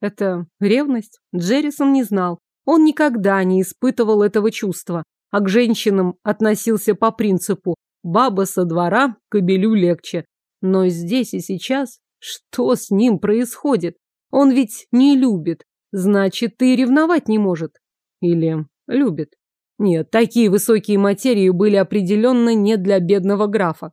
Это ревность? Джеррисон не знал. Он никогда не испытывал этого чувства а к женщинам относился по принципу «баба со двора, кобелю легче». Но здесь и сейчас что с ним происходит? Он ведь не любит, значит, и ревновать не может. Или любит. Нет, такие высокие материи были определенно не для бедного графа.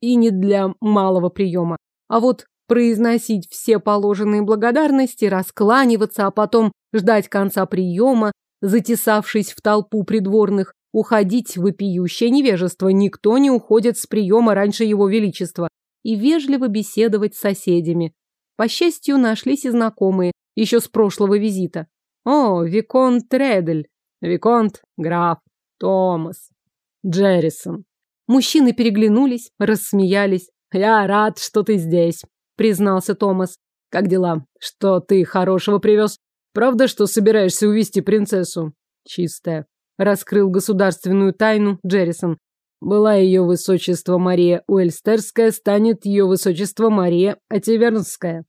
И не для малого приема. А вот произносить все положенные благодарности, раскланиваться, а потом ждать конца приема, затесавшись в толпу придворных, уходить вопиющее невежество. Никто не уходит с приема раньше его величества. И вежливо беседовать с соседями. По счастью, нашлись и знакомые, еще с прошлого визита. О, Виконт Тредель, Виконт, граф, Томас, Джеррисон. Мужчины переглянулись, рассмеялись. «Я рад, что ты здесь», — признался Томас. «Как дела? Что ты хорошего привез? Правда, что собираешься увести принцессу?» «Чистая», — раскрыл государственную тайну Джеррисон. «Была ее высочество Мария Уэльстерская, станет ее высочество Мария Ативернская.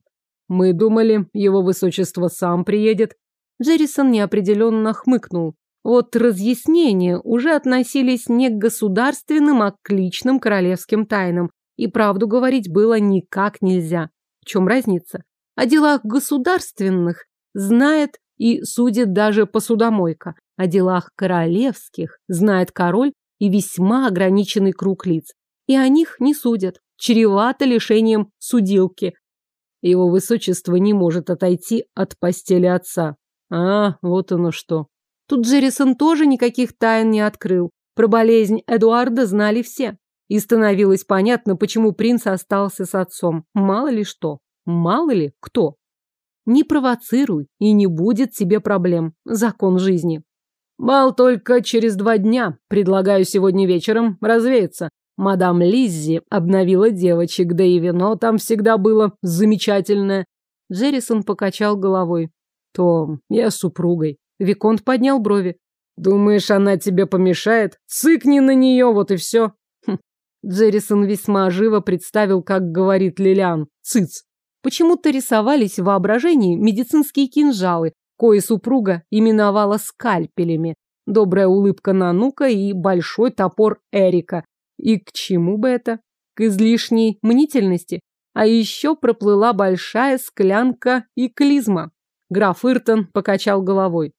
Мы думали, его высочество сам приедет». Джеррисон неопределенно хмыкнул. Вот разъяснения уже относились не к государственным, а к личным королевским тайнам. И правду говорить было никак нельзя. В чем разница? О делах государственных знает и судит даже посудомойка. О делах королевских знает король и весьма ограниченный круг лиц. И о них не судят. Чревато лишением судилки. Его высочество не может отойти от постели отца. А, вот оно что. Тут Джеррисон тоже никаких тайн не открыл. Про болезнь Эдуарда знали все. И становилось понятно, почему принц остался с отцом. Мало ли что. Мало ли кто. Не провоцируй, и не будет тебе проблем. Закон жизни. Бал только через два дня. Предлагаю сегодня вечером развеяться. Мадам Лиззи обновила девочек, да и вино там всегда было замечательное. Джеррисон покачал головой. Том, я супругой. Виконт поднял брови. «Думаешь, она тебе помешает? Цыкни на нее, вот и все!» хм. Джеррисон весьма живо представил, как говорит Лилиан. «Цыц!» Почему-то рисовались в воображении медицинские кинжалы, кои супруга именовала скальпелями. Добрая улыбка Нанука и большой топор Эрика. И к чему бы это? К излишней мнительности. А еще проплыла большая склянка и клизма. Граф Иртон покачал головой.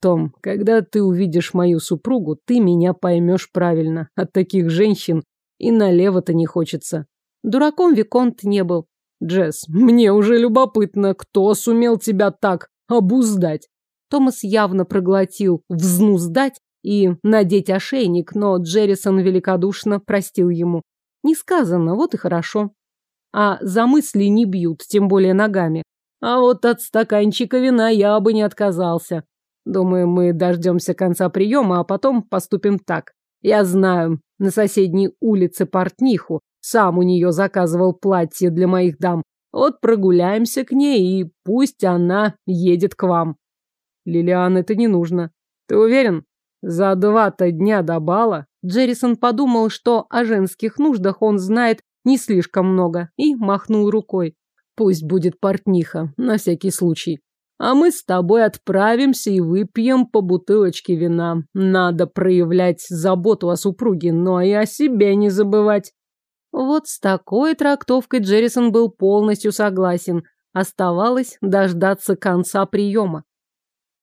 Том, когда ты увидишь мою супругу, ты меня поймешь правильно. От таких женщин и налево-то не хочется. Дураком Виконт не был. Джесс, мне уже любопытно, кто сумел тебя так обуздать. Томас явно проглотил взнуздать и надеть ошейник, но Джеррисон великодушно простил ему. Не сказано, вот и хорошо. А за мысли не бьют, тем более ногами. А вот от стаканчика вина я бы не отказался. Думаю, мы дождемся конца приема, а потом поступим так. Я знаю, на соседней улице портниху. Сам у нее заказывал платье для моих дам. Вот прогуляемся к ней, и пусть она едет к вам. Лилиан, это не нужно. Ты уверен? За два-то дня до бала Джеррисон подумал, что о женских нуждах он знает не слишком много, и махнул рукой. Пусть будет портниха, на всякий случай. А мы с тобой отправимся и выпьем по бутылочке вина. Надо проявлять заботу о супруге, но и о себе не забывать. Вот с такой трактовкой Джеррисон был полностью согласен. Оставалось дождаться конца приема.